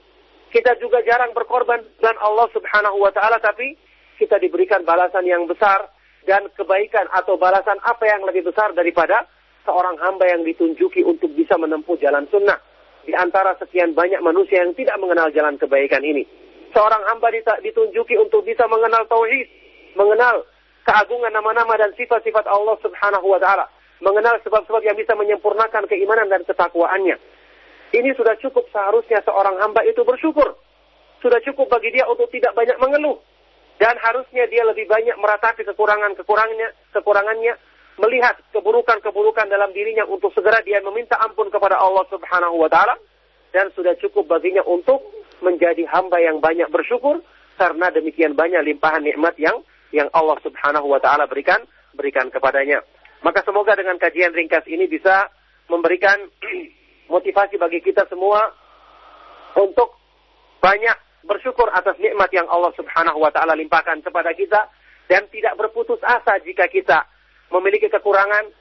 [SPEAKER 1] Kita juga jarang berkorban dengan Allah subhanahu wa ta'ala, tapi kita diberikan balasan yang besar dan kebaikan atau balasan apa yang lebih besar daripada seorang hamba yang ditunjuki untuk bisa menempuh jalan sunnah di antara sekian banyak manusia yang tidak mengenal jalan kebaikan ini. Seorang hamba ditunjuki untuk bisa mengenal tauhid, mengenal keagungan nama-nama dan sifat-sifat Allah Subhanahu wa taala, mengenal sebab-sebab yang bisa menyempurnakan keimanan dan ketakwaannya. Ini sudah cukup seharusnya seorang hamba itu bersyukur. Sudah cukup bagi dia untuk tidak banyak mengeluh dan harusnya dia lebih banyak meratapi kekurangan-kekurangannya, kekurangannya melihat keburukan-keburukan dalam dirinya untuk segera dia meminta ampun kepada Allah Subhanahu wa taala dan sudah cukup baginya untuk menjadi hamba yang banyak bersyukur karena demikian banyak limpahan nikmat yang yang Allah Subhanahu wa taala berikan berikan kepadanya. Maka semoga dengan kajian ringkas ini bisa memberikan motivasi bagi kita semua untuk banyak bersyukur atas nikmat yang Allah Subhanahu wa taala limpahkan kepada kita dan tidak berputus asa jika kita memiliki kekurangan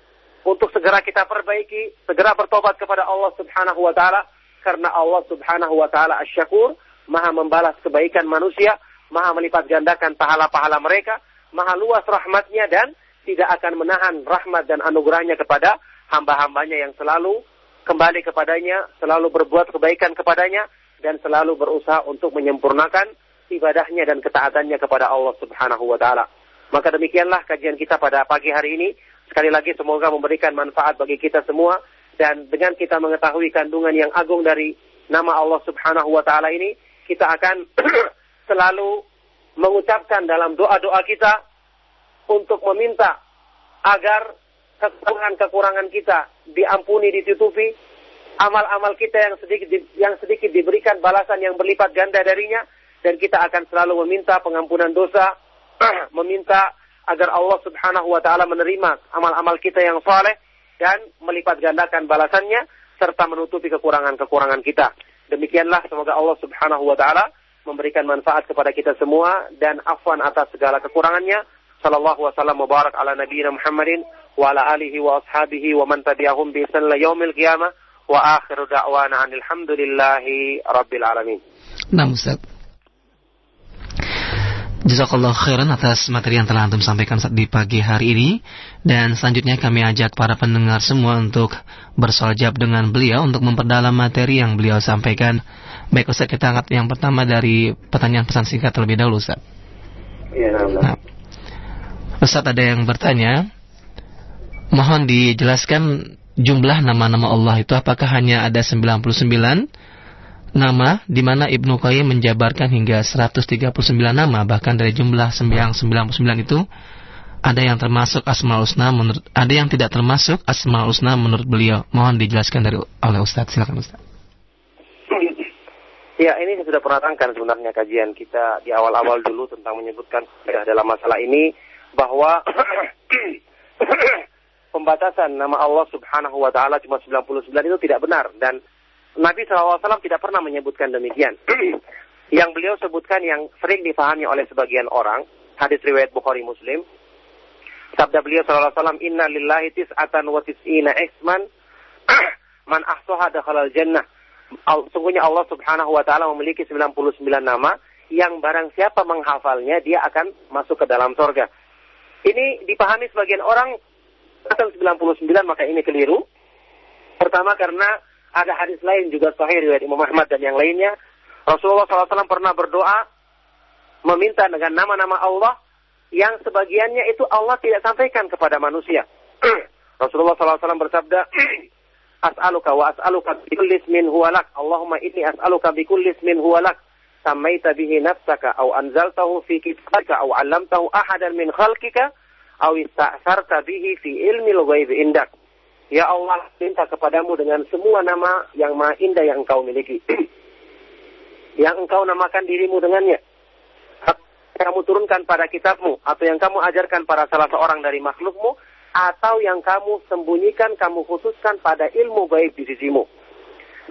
[SPEAKER 1] untuk segera kita perbaiki, segera bertobat kepada Allah Subhanahu wa taala karena Allah Subhanahu wa taala Asy-Syakur, Maha membalas kebaikan manusia, Maha melipat gandakan pahala-pahala mereka, Maha luas rahmatnya dan tidak akan menahan rahmat dan anugerahnya kepada hamba-hambanya yang selalu kembali kepadanya, selalu berbuat kebaikan kepadanya, dan selalu berusaha untuk menyempurnakan ibadahnya dan ketaatannya kepada Allah Subhanahu wa taala. Maka demikianlah kajian kita pada pagi hari ini. Sekali lagi semoga memberikan manfaat bagi kita semua dan dengan kita mengetahui kandungan yang agung dari nama Allah Subhanahu wa taala ini, kita akan selalu mengucapkan dalam doa-doa kita untuk meminta agar kekurangan-kekurangan kita diampuni, ditutupi, amal-amal kita yang sedikit yang sedikit diberikan balasan yang berlipat ganda darinya dan kita akan selalu meminta pengampunan dosa meminta agar Allah Subhanahu wa taala menerima amal-amal kita yang saleh dan melipat gandakan balasannya serta menutupi kekurangan-kekurangan kita. Demikianlah semoga Allah Subhanahu wa taala memberikan manfaat kepada kita semua dan afwan atas segala kekurangannya. Sallallahu wasallam mubarak ala nabiyina Muhammadin wa ala alihi wa ashabihi wa man tabi'ahum bi ihsan yaumil qiyamah wa akhiru da'wana alhamdulillahi rabbil alamin.
[SPEAKER 2] Nah, Ustaz. Jazakallah khairan atas materi yang telah Antum sampaikan di pagi hari ini Dan selanjutnya kami ajak para pendengar semua untuk bersoljab dengan beliau Untuk memperdalam materi yang beliau sampaikan Baik Ustaz kita angkat yang pertama dari pertanyaan pesan singkat terlebih dahulu Ustaz
[SPEAKER 1] Ya, nah.
[SPEAKER 2] Ustaz ada yang bertanya Mohon dijelaskan jumlah nama-nama Allah itu apakah hanya ada 99 nama di mana Ibnu Qayyim menjabarkan hingga 139 nama bahkan dari jumlah yang 99 itu ada yang termasuk Asmaul Husna menurut ada yang tidak termasuk Asmaul Husna menurut beliau. Mohon dijelaskan dari oleh Ustaz. Silakan Ustaz.
[SPEAKER 1] Ya, ini sudah pernah tangkan sebenarnya kajian kita di awal-awal dulu tentang menyebutkan dalam masalah ini bahwa pembatasan nama Allah Subhanahu wa taala cuma 99 itu tidak benar dan Nabi SAW tidak pernah menyebutkan demikian. yang beliau sebutkan yang sering dipahami oleh sebagian orang, hadis riwayat Bukhari Muslim, sabda beliau SAW, Inna lillahi tis'atan wa tis'ina isman, man ahsoha dakhalal jannah. Sungguhnya Allah subhanahu wa ta'ala memiliki 99 nama, yang barang siapa menghafalnya, dia akan masuk ke dalam sorga. Ini dipahami sebagian orang, 99 maka ini keliru. Pertama karena ada hadis lain juga sahih riwayat Imam Ahmad dan yang lainnya. Rasulullah SAW pernah berdoa meminta dengan nama-nama Allah yang sebagiannya itu Allah tidak sampaikan kepada manusia. Rasulullah SAW bersabda, As'aluka wa as'aluka bikulli ismin huwalak. Allahumma inni as'aluka bikulli ismin huwalak. Sammaita bihi nafsaka au anzaltahu fi kitabika au 'allamtahu ahadan min khalqika au ista'sarta bihi fi ilmi al-ghaib indak. Ya Allah, minta kepadamu dengan semua nama yang maha indah yang engkau miliki. yang engkau namakan dirimu dengannya. Kamu turunkan pada kitabmu, atau yang kamu ajarkan pada salah seorang dari makhlukmu, atau yang kamu sembunyikan, kamu khususkan pada ilmu gaib di sisimu.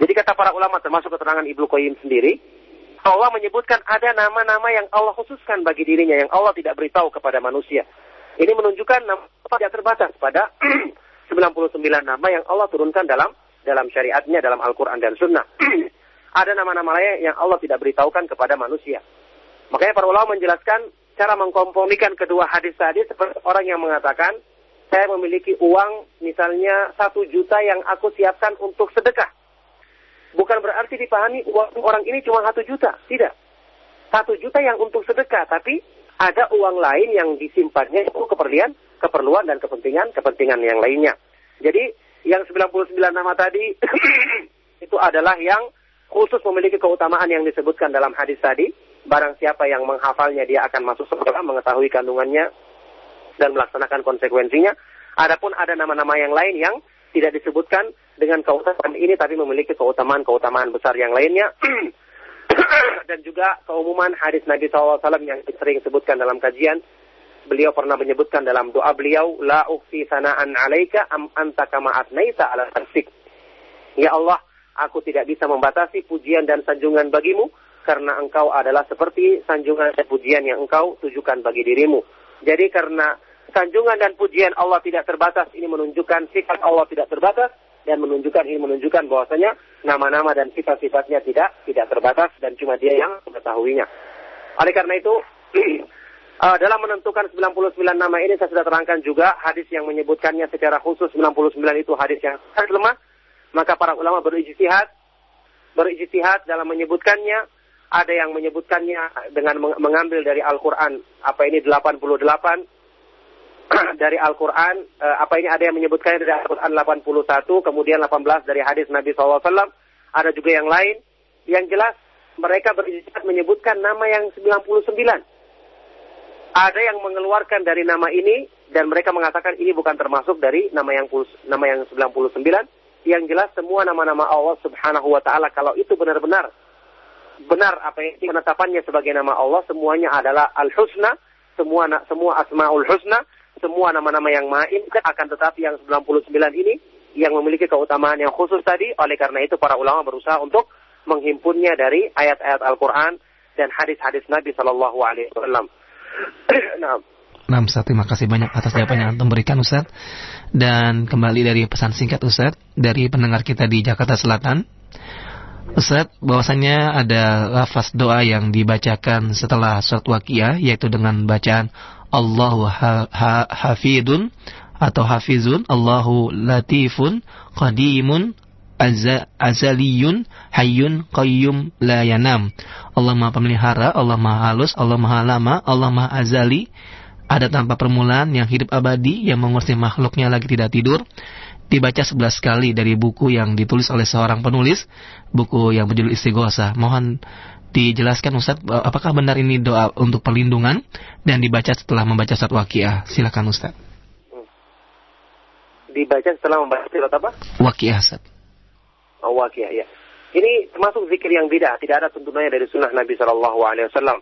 [SPEAKER 1] Jadi kata para ulama termasuk keterangan Ibnu Qayyim sendiri, Allah menyebutkan ada nama-nama yang Allah khususkan bagi dirinya yang Allah tidak beritahu kepada manusia. Ini menunjukkan nama tidak terbatas pada 99 nama yang Allah turunkan dalam dalam syariatnya dalam Al-Quran dan Sunnah. ada nama-nama lain yang Allah tidak beritahukan kepada manusia. Makanya para ulama menjelaskan cara mengkompromikan kedua hadis tadi seperti orang yang mengatakan saya memiliki uang misalnya satu juta yang aku siapkan untuk sedekah bukan berarti dipahami uang orang ini cuma satu juta. Tidak. Satu juta yang untuk sedekah, tapi ada uang lain yang disimpannya itu keperluan, keperluan dan kepentingan kepentingan yang lainnya. Jadi yang 99 nama tadi itu adalah yang khusus memiliki keutamaan yang disebutkan dalam hadis tadi. Barang siapa yang menghafalnya dia akan masuk surga, mengetahui kandungannya dan melaksanakan konsekuensinya. Adapun ada nama-nama yang lain yang tidak disebutkan dengan keutamaan ini tapi memiliki keutamaan-keutamaan besar yang lainnya. Dan juga keumuman hadis Nabi SAW yang sering sebutkan dalam kajian. Beliau pernah menyebutkan dalam doa beliau, La ukhfi sana'an alaika am anta kama atnaita ala tarsik. Ya Allah, aku tidak bisa membatasi pujian dan sanjungan bagimu, karena engkau adalah seperti sanjungan dan pujian yang engkau tujukan bagi dirimu. Jadi karena sanjungan dan pujian Allah tidak terbatas ini menunjukkan sifat Allah tidak terbatas dan menunjukkan ini menunjukkan bahwasanya nama-nama dan sifat-sifatnya tidak tidak terbatas dan cuma dia yang mengetahuinya. Oleh karena itu uh, dalam menentukan 99 nama ini saya sudah terangkan juga hadis yang menyebutkannya secara khusus 99 itu hadis yang sangat lemah. Maka para ulama berijtihad berijtihad dalam menyebutkannya ada yang menyebutkannya dengan mengambil dari Al-Qur'an apa ini 88 dari Al-Quran, uh, apa ini ada yang menyebutkannya dari Al-Quran 81, kemudian 18 dari hadis Nabi SAW, ada juga yang lain. Yang jelas mereka berijtihad menyebutkan nama yang 99. Ada yang mengeluarkan dari nama ini dan mereka mengatakan ini bukan termasuk dari nama yang nama yang 99. Yang jelas semua nama-nama Allah Subhanahu wa taala kalau itu benar-benar benar apa yang penetapannya sebagai nama Allah semuanya adalah al-husna, semua semua asmaul husna semua nama-nama yang indah akan tetapi yang 99 ini yang memiliki keutamaan yang khusus tadi oleh karena itu para ulama berusaha untuk menghimpunnya dari ayat-ayat Al-Qur'an dan hadis-hadis Nabi Shallallahu alaihi wasallam.
[SPEAKER 2] nah. Nah, Ustaz, terima kasih banyak atas jawaban yang Antum berikan, Ustaz. Dan kembali dari pesan singkat, Ustaz, dari pendengar kita di Jakarta Selatan. Ustaz, bahwasanya ada lafaz doa yang dibacakan setelah surat waqiah, yaitu dengan bacaan Allahu ha, ha, hafidun atau hafizun, Allahu latifun, qadimun, azaliyun, hayyun, qayyum, la yanam. Allah maha pemelihara, Allah maha halus, Allah maha lama, Allah maha azali, ada tanpa permulaan, yang hidup abadi, yang mengurusi makhluknya lagi tidak tidur. Dibaca sebelas kali dari buku yang ditulis oleh seorang penulis, buku yang berjudul Istighosa. Mohon dijelaskan Ustaz, apakah benar ini doa untuk perlindungan dan dibaca setelah membaca surat Waqiah? Silakan Ustaz.
[SPEAKER 1] Dibaca setelah membaca surat apa?
[SPEAKER 2] Waqiah, Ustaz.
[SPEAKER 1] Oh, Waqiah, ya. Ini termasuk zikir yang beda, tidak ada tuntunannya dari sunnah Nabi Shallallahu Alaihi Wasallam.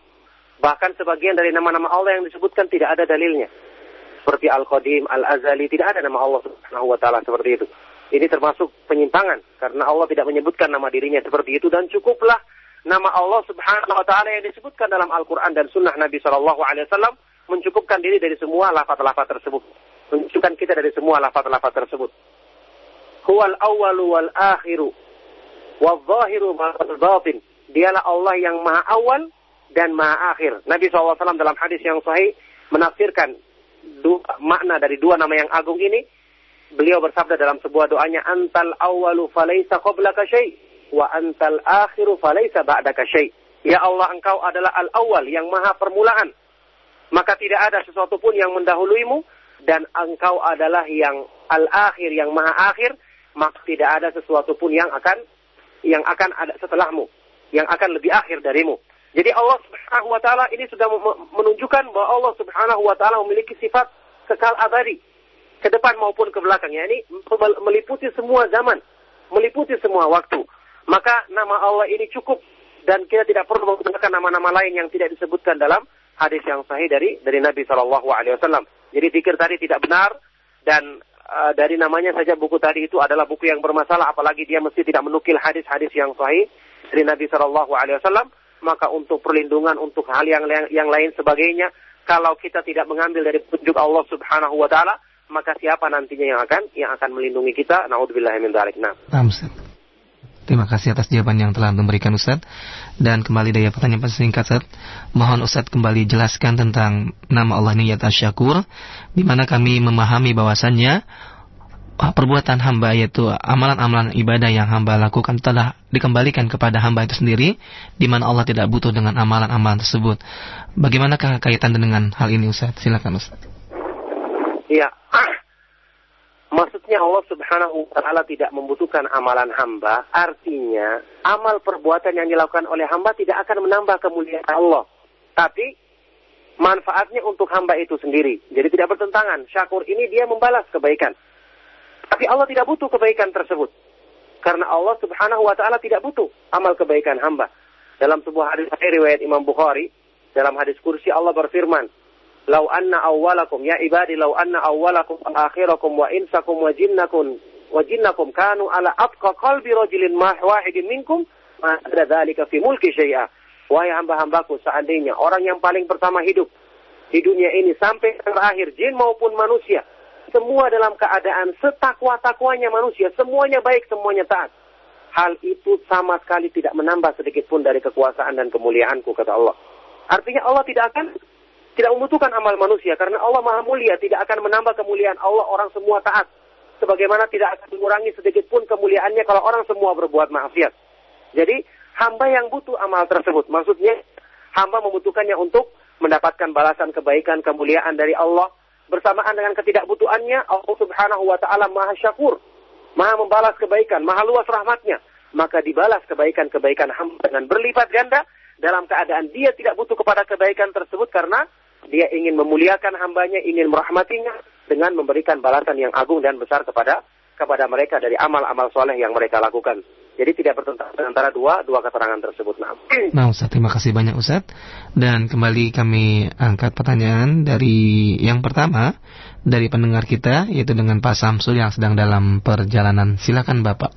[SPEAKER 1] Bahkan sebagian dari nama-nama Allah yang disebutkan tidak ada dalilnya. Seperti Al-Qadim, Al-Azali, tidak ada nama Allah Subhanahu wa taala seperti itu. Ini termasuk penyimpangan karena Allah tidak menyebutkan nama dirinya seperti itu dan cukuplah nama Allah Subhanahu wa taala yang disebutkan dalam Al-Qur'an dan sunnah Nabi Shallallahu alaihi wasallam mencukupkan diri dari semua lafaz-lafaz tersebut. Mencukupkan kita dari semua lafaz-lafaz tersebut. Huwal awwalu wal akhiru wal zahiru wal. Dialah Allah yang maha awal dan maha akhir. Nabi SAW dalam hadis yang sahih menafsirkan dua, makna dari dua nama yang agung ini. Beliau bersabda dalam sebuah doanya, Antal awalu falaysa qablaka syai' wa antal akhiru falaysa ba'daka syai. Ya Allah, engkau adalah al-awwal yang maha permulaan. Maka tidak ada sesuatu pun yang mendahuluimu dan engkau adalah yang al-akhir yang maha akhir, maka tidak ada sesuatu pun yang akan yang akan ada setelahmu, yang akan lebih akhir darimu. Jadi Allah Subhanahu wa taala ini sudah menunjukkan bahwa Allah Subhanahu wa taala memiliki sifat kekal abadi ke depan maupun ke belakang. Ya, ini meliputi semua zaman, meliputi semua waktu. Maka nama Allah ini cukup dan kita tidak perlu menggunakan nama-nama lain yang tidak disebutkan dalam hadis yang sahih dari dari Nabi Shallallahu Alaihi Wasallam. Jadi pikir tadi tidak benar dan uh, dari namanya saja buku tadi itu adalah buku yang bermasalah, apalagi dia mesti tidak menukil hadis-hadis yang sahih dari Nabi Shallallahu Alaihi Wasallam. Maka untuk perlindungan, untuk hal yang yang lain sebagainya, kalau kita tidak mengambil dari petunjuk Allah Subhanahu wa taala, maka siapa nantinya yang akan yang akan melindungi kita? Naudzubillah min dzalik. Nah.
[SPEAKER 2] Terima kasih atas jawaban yang telah memberikan Ustaz. Dan kembali dari pertanyaan singkat Ustaz. Mohon Ustaz kembali jelaskan tentang nama Allah ini Yat Syakur. Di mana kami memahami bahwasannya ah, perbuatan hamba yaitu amalan-amalan ibadah yang hamba lakukan telah dikembalikan kepada hamba itu sendiri di mana Allah tidak butuh dengan amalan-amalan tersebut. Bagaimanakah kaitan dengan hal ini Ustaz? Silakan Ustaz.
[SPEAKER 1] Iya. Maksudnya Allah Subhanahu wa taala tidak membutuhkan amalan hamba, artinya amal perbuatan yang dilakukan oleh hamba tidak akan menambah kemuliaan Allah. Tapi manfaatnya untuk hamba itu sendiri. Jadi tidak bertentangan. Syakur ini dia membalas kebaikan. Tapi Allah tidak butuh kebaikan tersebut. Karena Allah Subhanahu wa taala tidak butuh amal kebaikan hamba. Dalam sebuah hadis riwayat Imam Bukhari, dalam hadis kursi Allah berfirman, Lau anna awwalakum ya ibadi lau anna awwalakum wa akhirakum wa insakum wa jinnakum wa jinnakum kanu ala atqa qalbi rajulin wahidin minkum ma ada dzalika fi mulki syai'a. Wahai hamba-hambaku seandainya orang yang paling pertama hidup di dunia ini sampai terakhir jin maupun manusia semua dalam keadaan setakwa-takwanya manusia, semuanya baik, semuanya taat. Hal itu sama sekali tidak menambah sedikit pun dari kekuasaan dan kemuliaanku kata Allah. Artinya Allah tidak akan tidak membutuhkan amal manusia karena Allah Maha Mulia tidak akan menambah kemuliaan Allah orang semua taat. Sebagaimana tidak akan mengurangi sedikit pun kemuliaannya kalau orang semua berbuat maksiat. Jadi hamba yang butuh amal tersebut. Maksudnya hamba membutuhkannya untuk mendapatkan balasan kebaikan kemuliaan dari Allah bersamaan dengan ketidakbutuhannya Allah Subhanahu wa taala Maha Syakur. Maha membalas kebaikan, Maha luas rahmatnya. Maka dibalas kebaikan-kebaikan hamba dengan berlipat ganda dalam keadaan dia tidak butuh kepada kebaikan tersebut karena dia ingin memuliakan hambanya, ingin merahmatinya dengan memberikan balasan yang agung dan besar kepada kepada mereka dari amal-amal soleh yang mereka lakukan. Jadi tidak bertentangan antara dua dua keterangan tersebut. Nah,
[SPEAKER 2] nah Ustaz, terima kasih banyak Ustaz. Dan kembali kami angkat pertanyaan dari yang pertama dari pendengar kita yaitu dengan Pak Samsul yang sedang dalam perjalanan. Silakan Bapak.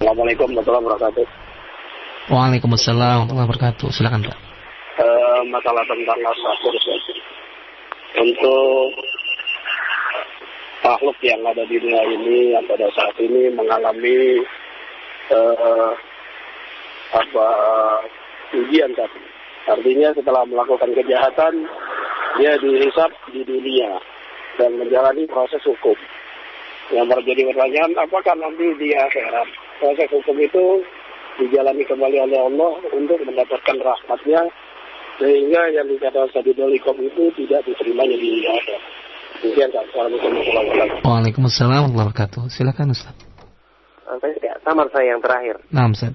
[SPEAKER 3] Assalamualaikum warahmatullahi wabarakatuh.
[SPEAKER 2] Waalaikumsalam warahmatullahi wabarakatuh. Silakan Pak
[SPEAKER 3] uh, masalah tentang tasawuf untuk makhluk yang ada di dunia ini yang pada saat ini mengalami uh, apa ujian tadi. Artinya setelah melakukan kejahatan dia dihisap di dunia dan menjalani proses hukum. Yang terjadi pertanyaan apakah nanti di akhirat proses hukum itu dijalani kembali oleh Allah untuk mendapatkan rahmatnya sehingga yang dikatakan Sadidul Ikom itu tidak diterimanya di ada. Kemudian Assalamualaikum warahmatullahi wabarakatuh.
[SPEAKER 2] Waalaikumsalam warahmatullahi wabarakatuh. Silakan Ustaz.
[SPEAKER 1] Tidak samar saya yang terakhir.
[SPEAKER 2] Nah, Ustaz.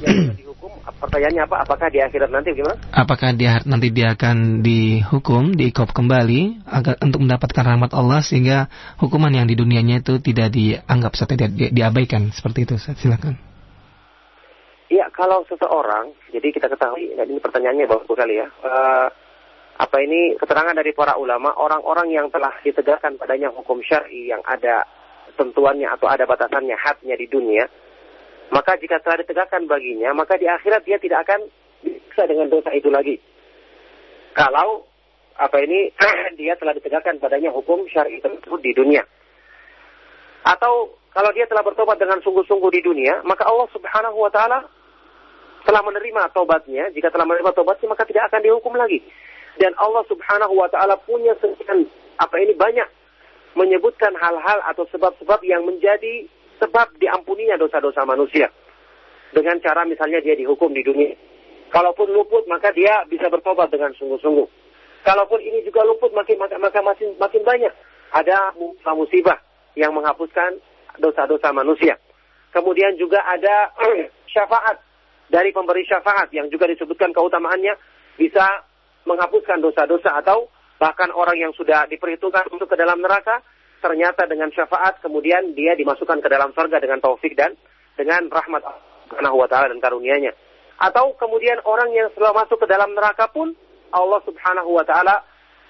[SPEAKER 1] Yang dihukum, pertanyaannya apa? Apakah di akhirat nanti gimana?
[SPEAKER 2] Apakah dia nanti dia akan dihukum, diikop kembali agar untuk mendapatkan rahmat Allah sehingga hukuman yang di dunianya itu tidak dianggap atau tidak diabaikan seperti itu. Ustaz. Silakan.
[SPEAKER 1] Ya, kalau seseorang, jadi kita ketahui, nah ini pertanyaannya bagus sekali ya. Uh, apa ini keterangan dari para ulama, orang-orang yang telah ditegakkan padanya hukum syar'i yang ada tentuannya atau ada batasannya, hadnya di dunia, maka jika telah ditegakkan baginya, maka di akhirat dia tidak akan bisa dengan dosa itu lagi. Kalau apa ini dia telah ditegakkan padanya hukum syar'i tersebut di dunia. Atau kalau dia telah bertobat dengan sungguh-sungguh di dunia, maka Allah Subhanahu wa taala telah menerima tobatnya, jika telah menerima tobatnya maka tidak akan dihukum lagi. Dan Allah Subhanahu wa taala punya sekian apa ini banyak menyebutkan hal-hal atau sebab-sebab yang menjadi sebab diampuninya dosa-dosa manusia. Dengan cara misalnya dia dihukum di dunia. Kalaupun luput maka dia bisa bertobat dengan sungguh-sungguh. Kalaupun ini juga luput makin maka, maka makin makin banyak ada musibah yang menghapuskan dosa-dosa manusia. Kemudian juga ada syafaat dari pemberi syafaat yang juga disebutkan keutamaannya bisa menghapuskan dosa-dosa atau bahkan orang yang sudah diperhitungkan untuk ke dalam neraka ternyata dengan syafaat kemudian dia dimasukkan ke dalam surga dengan taufik dan dengan rahmat wa taala dan karunia-Nya. Atau kemudian orang yang setelah masuk ke dalam neraka pun Allah Subhanahu wa taala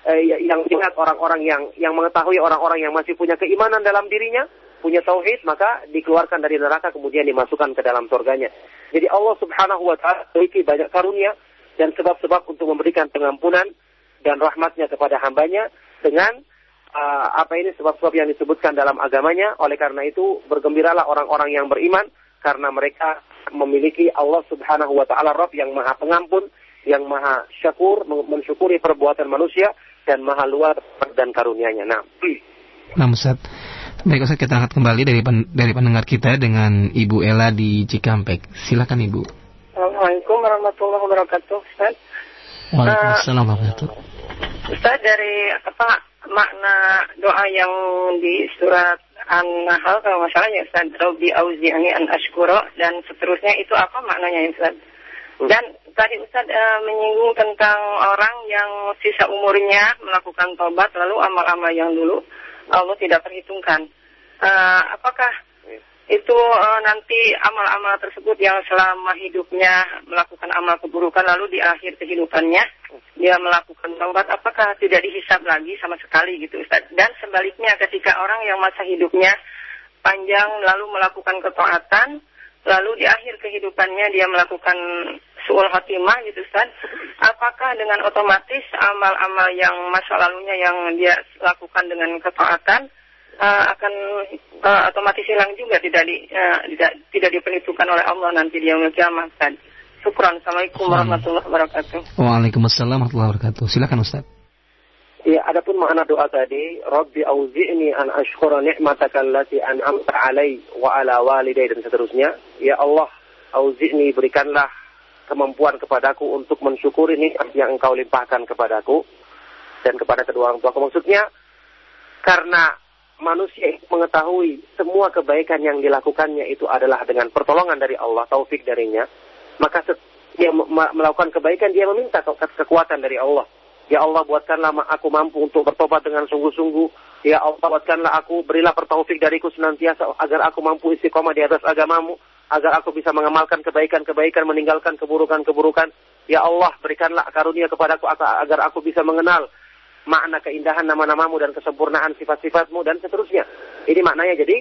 [SPEAKER 1] eh, yang ingat orang-orang yang yang mengetahui orang-orang yang masih punya keimanan dalam dirinya punya tauhid maka dikeluarkan dari neraka kemudian dimasukkan ke dalam surganya. Jadi Allah Subhanahu wa taala memiliki banyak karunia dan sebab-sebab untuk memberikan pengampunan dan rahmatnya kepada hambanya dengan uh, apa ini sebab-sebab yang disebutkan dalam agamanya. Oleh karena itu bergembiralah orang-orang yang beriman karena mereka memiliki Allah Subhanahu wa taala Rabb yang Maha Pengampun, yang Maha Syakur, mensyukuri perbuatan manusia dan Maha luar dan karunia-Nya. Nah,
[SPEAKER 2] Nah, Ustaz. Baik Ustaz, kita angkat kembali dari pen, dari pendengar kita dengan Ibu Ella di Cikampek. Silakan Ibu.
[SPEAKER 4] Assalamualaikum warahmatullahi wabarakatuh, Ustaz.
[SPEAKER 2] Waalaikumsalam warahmatullahi
[SPEAKER 4] wabarakatuh. Ustaz dari apa makna doa yang di surat An-Nahl kalau nggak salah ya Ustaz, Rabbi auzi'ni an ashkura dan seterusnya itu apa maknanya ya Ustaz? Dan tadi Ustaz uh, menyinggung tentang orang yang sisa umurnya melakukan tobat lalu amal-amal yang dulu Allah tidak perhitungkan. Uh, apakah itu uh, nanti amal-amal tersebut yang selama hidupnya melakukan amal keburukan lalu di akhir kehidupannya dia melakukan taubat apakah tidak dihisap lagi sama sekali gitu Ustaz? Dan sebaliknya ketika orang yang masa hidupnya panjang lalu melakukan ketaatan lalu di akhir kehidupannya dia melakukan suul khotimah gitu Ustaz apakah dengan otomatis amal-amal yang masa lalunya yang dia lakukan dengan ketaatan uh, akan uh, otomatis hilang juga tidak di uh, tidak tidak diperhitungkan oleh Allah nanti di yaumul kiamat kan. Syukran. Assalamualaikum warahmatullahi wabarakatuh.
[SPEAKER 2] Waalaikumsalam warahmatullahi wabarakatuh. Silakan Ustaz.
[SPEAKER 1] Ya, adapun makna doa tadi, Rabbi auzi'ni an ashkura ni'mataka allati an'amta 'alai wa 'ala walidai dan seterusnya. Ya Allah, auzi'ni berikanlah kemampuan kepadaku untuk mensyukuri nikmat yang Engkau limpahkan kepadaku dan kepada kedua orang tuaku. Maksudnya karena manusia mengetahui semua kebaikan yang dilakukannya itu adalah dengan pertolongan dari Allah, taufik darinya, maka dia melakukan kebaikan dia meminta kekuatan dari Allah. Ya Allah buatkanlah aku mampu untuk bertobat dengan sungguh-sungguh. Ya Allah buatkanlah aku berilah pertaufik dariku senantiasa agar aku mampu istiqomah di atas agamamu, agar aku bisa mengamalkan kebaikan-kebaikan, meninggalkan keburukan-keburukan. Ya Allah berikanlah karunia kepadaku agar aku bisa mengenal makna keindahan nama-namamu dan kesempurnaan sifat-sifatmu dan seterusnya. Ini maknanya jadi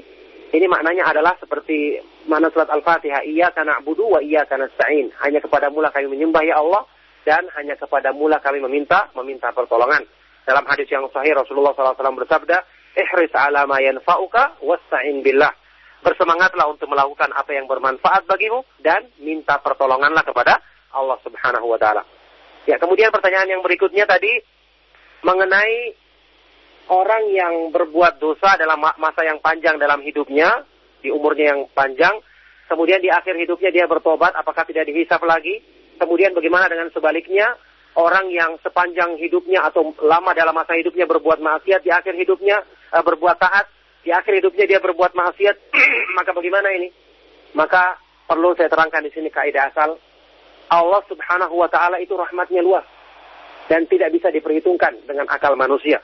[SPEAKER 1] ini maknanya adalah seperti mana surat Al-Fatihah, iya karena budu wa iya karena sa'in. Hanya kepada mula kami menyembah ya Allah dan hanya kepada mula kami meminta meminta pertolongan. Dalam hadis yang sahih Rasulullah SAW bersabda, ihris ala ma yanfa'uka wasta'in billah. Bersemangatlah untuk melakukan apa yang bermanfaat bagimu dan minta pertolonganlah kepada Allah Subhanahu wa taala. Ya, kemudian pertanyaan yang berikutnya tadi mengenai orang yang berbuat dosa dalam masa yang panjang dalam hidupnya, di umurnya yang panjang, kemudian di akhir hidupnya dia bertobat, apakah tidak dihisap lagi? Kemudian bagaimana dengan sebaliknya, orang yang sepanjang hidupnya atau lama dalam masa hidupnya berbuat maksiat, di akhir hidupnya uh, berbuat taat, di akhir hidupnya dia berbuat maksiat, maka bagaimana ini? Maka perlu saya terangkan di sini kaidah asal. Allah Subhanahu wa taala itu rahmatnya luas dan tidak bisa diperhitungkan dengan akal manusia.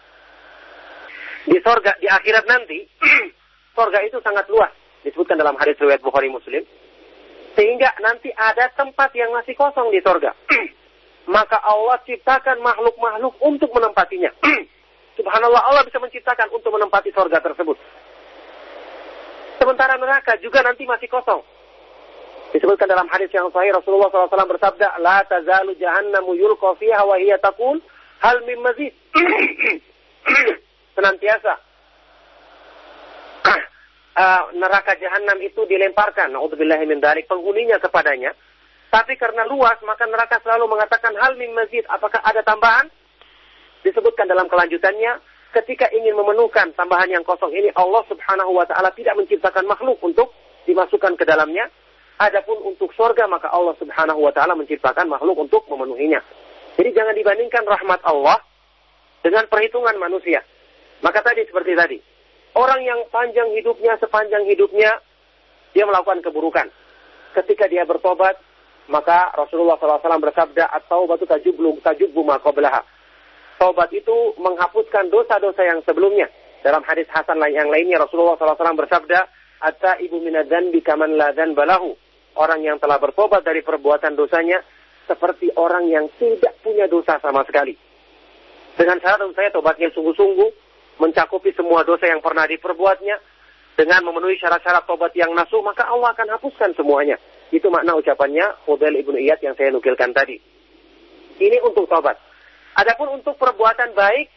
[SPEAKER 1] Di sorga, di akhirat nanti, sorga itu sangat luas. Disebutkan dalam hadis riwayat Bukhari Muslim. Sehingga nanti ada tempat yang masih kosong di sorga. Maka Allah ciptakan makhluk-makhluk untuk menempatinya. Subhanallah, Allah bisa menciptakan untuk menempati sorga tersebut. Sementara neraka juga nanti masih kosong. Disebutkan dalam hadis yang sahih Rasulullah SAW bersabda, La tazalu jahannamu yulqa fiha wa hiya taqul hal min mazid. Senantiasa uh, neraka jahanam itu dilemparkan, naudzubillahi min dalik, penghuninya kepadanya. Tapi karena luas, maka neraka selalu mengatakan hal min mazid, apakah ada tambahan? Disebutkan dalam kelanjutannya, ketika ingin memenuhkan tambahan yang kosong ini, Allah subhanahu wa ta'ala tidak menciptakan makhluk untuk dimasukkan ke dalamnya, Adapun untuk surga maka Allah Subhanahu wa taala menciptakan makhluk untuk memenuhinya. Jadi jangan dibandingkan rahmat Allah dengan perhitungan manusia. Maka tadi seperti tadi, orang yang panjang hidupnya sepanjang hidupnya dia melakukan keburukan. Ketika dia bertobat, maka Rasulullah SAW bersabda, atau batu tajublu tajubbu maqablaha. Tobat itu menghapuskan dosa-dosa yang sebelumnya. Dalam hadis Hasan yang lainnya Rasulullah SAW bersabda, Atta ibu minadan bikaman ladan balahu orang yang telah bertobat dari perbuatan dosanya seperti orang yang tidak punya dosa sama sekali. Dengan syarat saya tobatnya sungguh-sungguh, mencakupi semua dosa yang pernah diperbuatnya, dengan memenuhi syarat-syarat tobat yang nasuh, maka Allah akan hapuskan semuanya. Itu makna ucapannya Fudail ibnu Iyad yang saya nukilkan tadi. Ini untuk tobat. Adapun untuk perbuatan baik,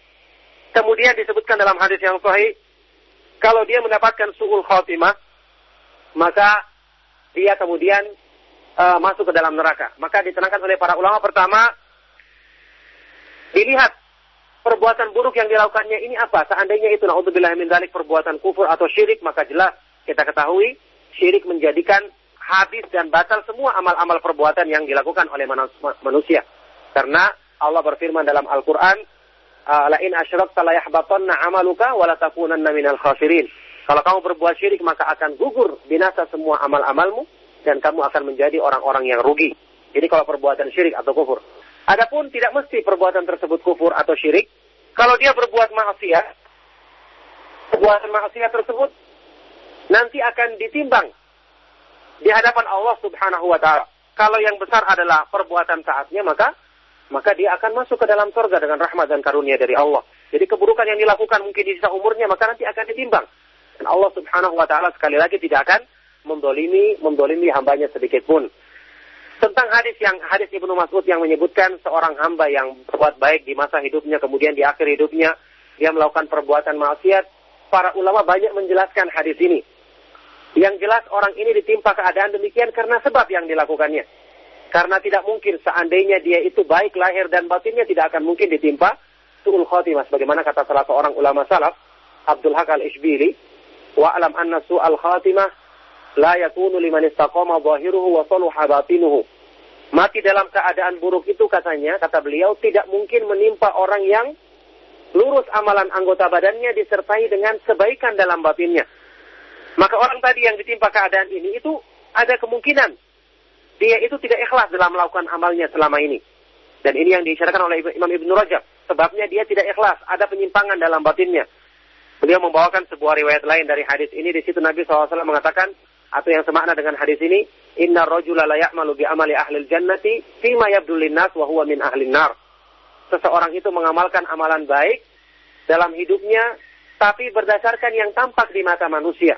[SPEAKER 1] kemudian disebutkan dalam hadis yang sahih, kalau dia mendapatkan su'ul khotimah, maka dia kemudian uh, masuk ke dalam neraka. Maka diterangkan oleh para ulama pertama, dilihat perbuatan buruk yang dilakukannya ini apa? Seandainya itu naudzubillah min dzalik perbuatan kufur atau syirik, maka jelas kita ketahui syirik menjadikan habis dan batal semua amal-amal perbuatan yang dilakukan oleh manusia. Karena Allah berfirman dalam Al-Qur'an, "La in asyrakta la 'amaluka wa la takunanna minal khasirin." Kalau kamu berbuat syirik maka akan gugur binasa semua amal-amalmu dan kamu akan menjadi orang-orang yang rugi. Jadi kalau perbuatan syirik atau kufur. Adapun tidak mesti perbuatan tersebut kufur atau syirik. Kalau dia berbuat maksiat, perbuatan maksiat tersebut nanti akan ditimbang di hadapan Allah Subhanahu wa taala. Kalau yang besar adalah perbuatan taatnya, maka maka dia akan masuk ke dalam surga dengan rahmat dan karunia dari Allah. Jadi keburukan yang dilakukan mungkin di sisa umurnya, maka nanti akan ditimbang. Dan Allah Subhanahu wa taala sekali lagi tidak akan mendolimi mendolimi hambanya sedikit pun. Tentang hadis yang hadis Ibnu Mas'ud yang menyebutkan seorang hamba yang berbuat baik di masa hidupnya kemudian di akhir hidupnya dia melakukan perbuatan maksiat para ulama banyak menjelaskan hadis ini. Yang jelas orang ini ditimpa keadaan demikian karena sebab yang dilakukannya. Karena tidak mungkin seandainya dia itu baik lahir dan batinnya tidak akan mungkin ditimpa suul khotimah. Bagaimana kata salah seorang ulama salaf Abdul Haq al-Ishbili wa alam anna su'al khatimah la yakunu liman istaqama zahiruhu wa saluha batinuhu. Mati dalam keadaan buruk itu katanya, kata beliau, tidak mungkin menimpa orang yang lurus amalan anggota badannya disertai dengan kebaikan dalam batinnya. Maka orang tadi yang ditimpa keadaan ini itu ada kemungkinan dia itu tidak ikhlas dalam melakukan amalnya selama ini. Dan ini yang diisyaratkan oleh Imam Ibn Rajab. Sebabnya dia tidak ikhlas, ada penyimpangan dalam batinnya. Beliau membawakan sebuah riwayat lain dari hadis ini. Di situ Nabi SAW mengatakan, atau yang semakna dengan hadis ini, Inna rajula la ya'malu bi amali ahli jannati fima yabdul linnas wa huwa min ahli nar. Seseorang itu mengamalkan amalan baik dalam hidupnya tapi berdasarkan yang tampak di mata manusia.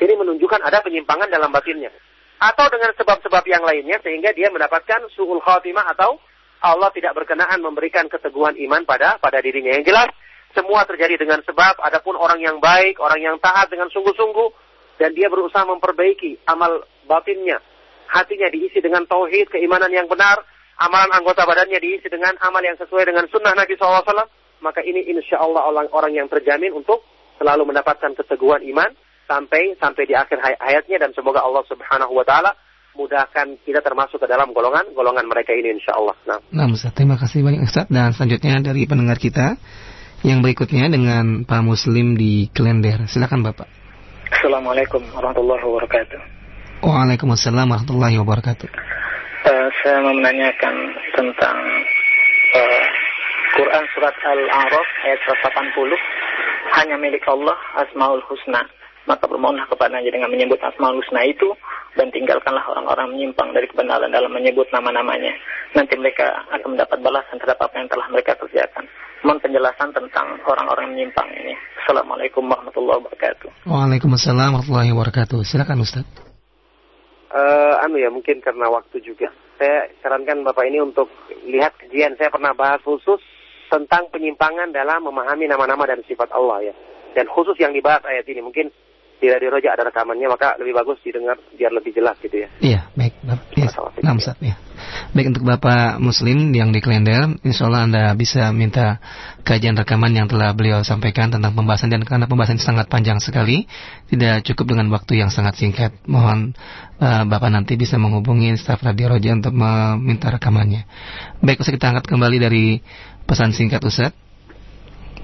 [SPEAKER 1] Ini menunjukkan ada penyimpangan dalam batinnya. Atau dengan sebab-sebab yang lainnya sehingga dia mendapatkan su'ul khatimah atau Allah tidak berkenaan memberikan keteguhan iman pada pada dirinya. Yang jelas semua terjadi dengan sebab. Adapun orang yang baik, orang yang taat dengan sungguh-sungguh, dan dia berusaha memperbaiki amal batinnya. Hatinya diisi dengan tauhid, keimanan yang benar, amalan anggota badannya diisi dengan amal yang sesuai dengan sunnah Nabi SAW, maka ini insya Allah orang, orang yang terjamin untuk selalu mendapatkan keteguhan iman sampai sampai di akhir hayatnya dan semoga Allah Subhanahu Wa Taala mudahkan kita termasuk ke dalam golongan golongan mereka ini insya Allah.
[SPEAKER 2] Nah, nah Ustaz, terima kasih banyak Ustaz dan selanjutnya dari pendengar kita yang berikutnya dengan Pak Muslim di Klender. Silakan Bapak.
[SPEAKER 5] Assalamualaikum warahmatullahi wabarakatuh.
[SPEAKER 2] Waalaikumsalam warahmatullahi wabarakatuh.
[SPEAKER 5] Uh, saya mau menanyakan tentang uh, Quran surat Al-A'raf ayat 180 hanya milik Allah Asmaul Husna. Maka bermohonlah kepadanya dengan menyebut Asmaul Husna itu dan tinggalkanlah orang-orang menyimpang dari kebenaran dalam menyebut nama-namanya. Nanti mereka akan mendapat balasan terhadap apa yang telah mereka kerjakan mohon penjelasan tentang orang-orang menyimpang ini. Assalamualaikum warahmatullahi wabarakatuh.
[SPEAKER 2] Waalaikumsalam warahmatullahi wabarakatuh. Silakan Ustaz.
[SPEAKER 1] Uh, anu ya mungkin karena waktu juga. Saya sarankan Bapak ini untuk lihat kajian. Saya pernah bahas khusus tentang penyimpangan dalam memahami nama-nama dan sifat Allah ya. Dan khusus yang dibahas ayat ini mungkin tidak dirojak ada rekamannya maka lebih bagus didengar biar lebih jelas gitu ya.
[SPEAKER 2] Iya, baik. Yes. Nah, Ustaz ya. Baik untuk Bapak Muslim yang di Klender, insya Allah Anda bisa minta kajian rekaman yang telah beliau sampaikan tentang pembahasan dan karena pembahasan sangat panjang sekali, tidak cukup dengan waktu yang sangat singkat. Mohon uh, Bapak nanti bisa menghubungi staf Radio Roja untuk meminta rekamannya. Baik, Ustaz kita angkat kembali dari pesan singkat Ustaz.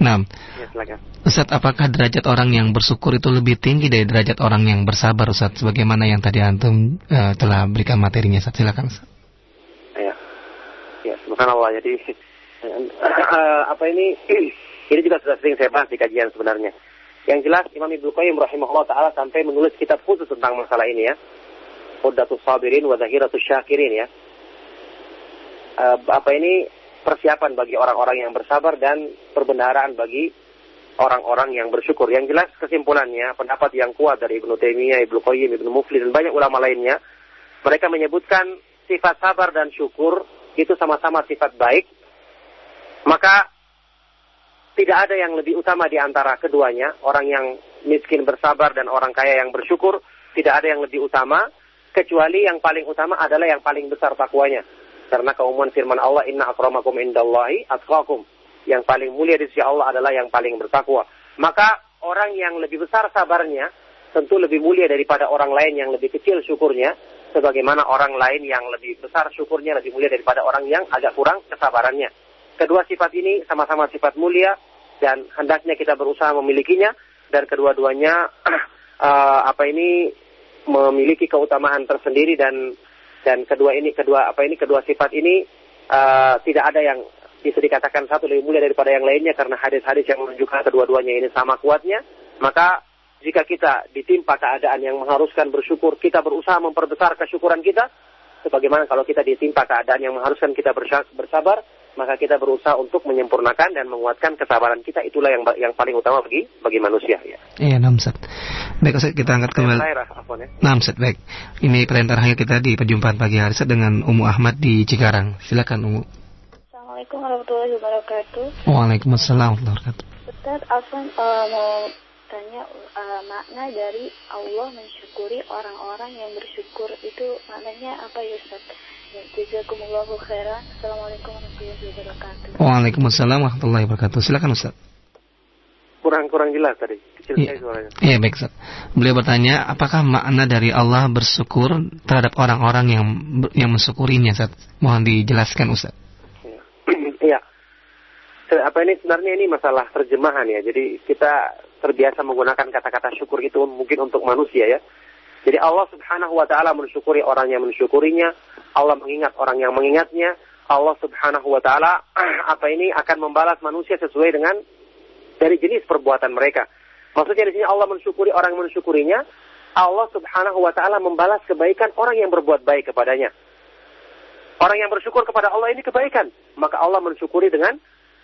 [SPEAKER 2] Nah, ya, Ustaz, apakah derajat orang yang bersyukur itu lebih tinggi dari derajat orang yang bersabar, Ustaz? Sebagaimana yang tadi antum uh, telah berikan materinya, Ustaz. Silakan, Ustaz.
[SPEAKER 1] Subhanallah. Jadi uh, apa ini? Ini juga sudah sering saya bahas di kajian sebenarnya. Yang jelas Imam Ibnu Qayyim rahimahullah taala sampai menulis kitab khusus tentang masalah ini ya. Uddatus Sabirin wa Zahiratus Syakirin ya. Uh, apa ini persiapan bagi orang-orang yang bersabar dan perbendaharaan bagi orang-orang yang bersyukur. Yang jelas kesimpulannya, pendapat yang kuat dari Ibnu Taimiyah, Ibnu Qayyim, Ibnu Mufli dan banyak ulama lainnya, mereka menyebutkan sifat sabar dan syukur itu sama-sama sifat baik. Maka tidak ada yang lebih utama di antara keduanya, orang yang miskin bersabar dan orang kaya yang bersyukur, tidak ada yang lebih utama kecuali yang paling utama adalah yang paling besar takwanya. Karena keumuman firman Allah, "Inna akramakum indallahi atqakum." Yang paling mulia di sisi Allah adalah yang paling bertakwa. Maka orang yang lebih besar sabarnya tentu lebih mulia daripada orang lain yang lebih kecil syukurnya, sebagaimana orang lain yang lebih besar syukurnya lebih mulia daripada orang yang agak kurang kesabarannya. Kedua sifat ini sama-sama sifat mulia dan hendaknya kita berusaha memilikinya dan kedua-duanya uh, apa ini memiliki keutamaan tersendiri dan dan kedua ini kedua apa ini kedua sifat ini uh, tidak ada yang bisa dikatakan satu lebih mulia daripada yang lainnya karena hadis-hadis yang menunjukkan kedua-duanya ini sama kuatnya, maka jika kita ditimpa keadaan yang mengharuskan bersyukur, kita berusaha memperbesar kesyukuran kita, sebagaimana kalau kita ditimpa keadaan yang mengharuskan kita bersabar, maka kita berusaha untuk menyempurnakan dan menguatkan kesabaran kita itulah yang yang paling utama bagi bagi manusia ya.
[SPEAKER 2] Iya, namsat. Baik, Ustaz, kita angkat kembali. Ya. Namsat, baik. Ini perintah terakhir kita di perjumpaan pagi hari dengan Umu Ahmad di Cikarang. Silakan Umu.
[SPEAKER 6] Assalamualaikum warahmatullahi wabarakatuh.
[SPEAKER 2] Waalaikumsalam warahmatullahi wabarakatuh.
[SPEAKER 6] Ustaz, Afan uh, mau tanya uh, makna dari Allah mensyukuri orang-orang yang bersyukur itu maknanya apa ya Ustaz? Ya, jazakumullahu khairan. Assalamualaikum warahmatullahi wabarakatuh.
[SPEAKER 2] Waalaikumsalam warahmatullahi wabarakatuh. Silakan Ustaz.
[SPEAKER 1] Kurang-kurang jelas tadi. Kecil
[SPEAKER 2] iya, suaranya. Iya, baik Ustaz. Beliau bertanya, apakah makna dari Allah bersyukur terhadap orang-orang yang yang mensyukurinya Ustaz? Mohon dijelaskan Ustaz
[SPEAKER 1] apa ini sebenarnya ini masalah terjemahan ya. Jadi kita terbiasa menggunakan kata-kata syukur itu mungkin untuk manusia ya. Jadi Allah Subhanahu wa taala mensyukuri orang yang mensyukurinya, Allah mengingat orang yang mengingatnya, Allah Subhanahu wa taala apa ini akan membalas manusia sesuai dengan dari jenis perbuatan mereka. Maksudnya di sini Allah mensyukuri orang yang mensyukurinya, Allah Subhanahu wa taala membalas kebaikan orang yang berbuat baik kepadanya. Orang yang bersyukur kepada Allah ini kebaikan, maka Allah mensyukuri dengan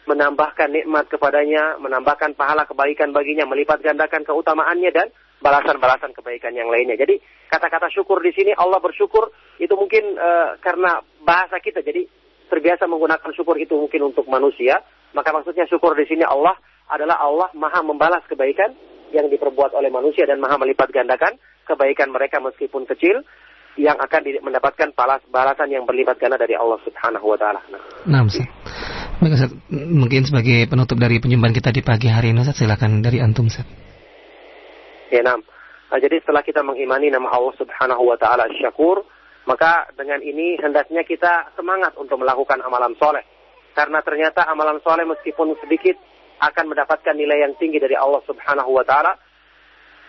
[SPEAKER 1] menambahkan nikmat kepadanya, menambahkan pahala kebaikan baginya, melipat gandakan keutamaannya dan balasan-balasan kebaikan yang lainnya. Jadi kata-kata syukur di sini Allah bersyukur itu mungkin uh, karena bahasa kita jadi terbiasa menggunakan syukur itu mungkin untuk manusia, maka maksudnya syukur di sini Allah adalah Allah Maha membalas kebaikan yang diperbuat oleh manusia dan Maha melipat gandakan kebaikan mereka meskipun kecil yang akan mendapatkan balas balasan yang berlipat ganda dari Allah Subhanahu wa taala. Nah,
[SPEAKER 2] mungkin sebagai penutup dari perjumpaan kita di pagi hari ini, Ustaz, silakan dari antum, Ustaz.
[SPEAKER 1] Ya, nah. Jadi setelah kita mengimani nama Allah Subhanahu wa taala Syakur, maka dengan ini hendaknya kita semangat untuk melakukan amalan soleh. Karena ternyata amalan soleh meskipun sedikit akan mendapatkan nilai yang tinggi dari Allah Subhanahu wa taala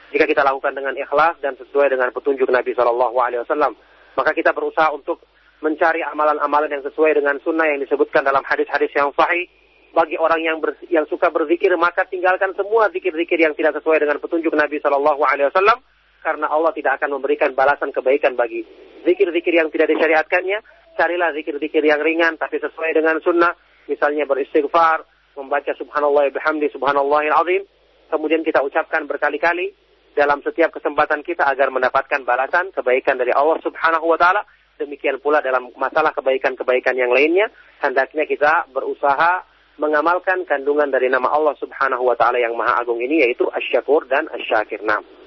[SPEAKER 1] jika kita lakukan dengan ikhlas dan sesuai dengan petunjuk Nabi Shallallahu Alaihi Wasallam, maka kita berusaha untuk mencari amalan-amalan yang sesuai dengan sunnah yang disebutkan dalam hadis-hadis yang sahih. Bagi orang yang ber, yang suka berzikir, maka tinggalkan semua zikir-zikir yang tidak sesuai dengan petunjuk Nabi Shallallahu Alaihi Wasallam, karena Allah tidak akan memberikan balasan kebaikan bagi zikir-zikir yang tidak disyariatkannya. Carilah zikir-zikir yang ringan tapi sesuai dengan sunnah, misalnya beristighfar, membaca Subhanallah bihamdi Subhanallahil azim, kemudian kita ucapkan berkali-kali dalam setiap kesempatan kita agar mendapatkan balasan kebaikan dari Allah Subhanahu wa taala. Demikian pula dalam masalah kebaikan-kebaikan yang lainnya, hendaknya kita berusaha mengamalkan kandungan dari nama Allah Subhanahu wa taala yang Maha Agung ini yaitu Asy-Syakur dan Asy-Syakir. Nah.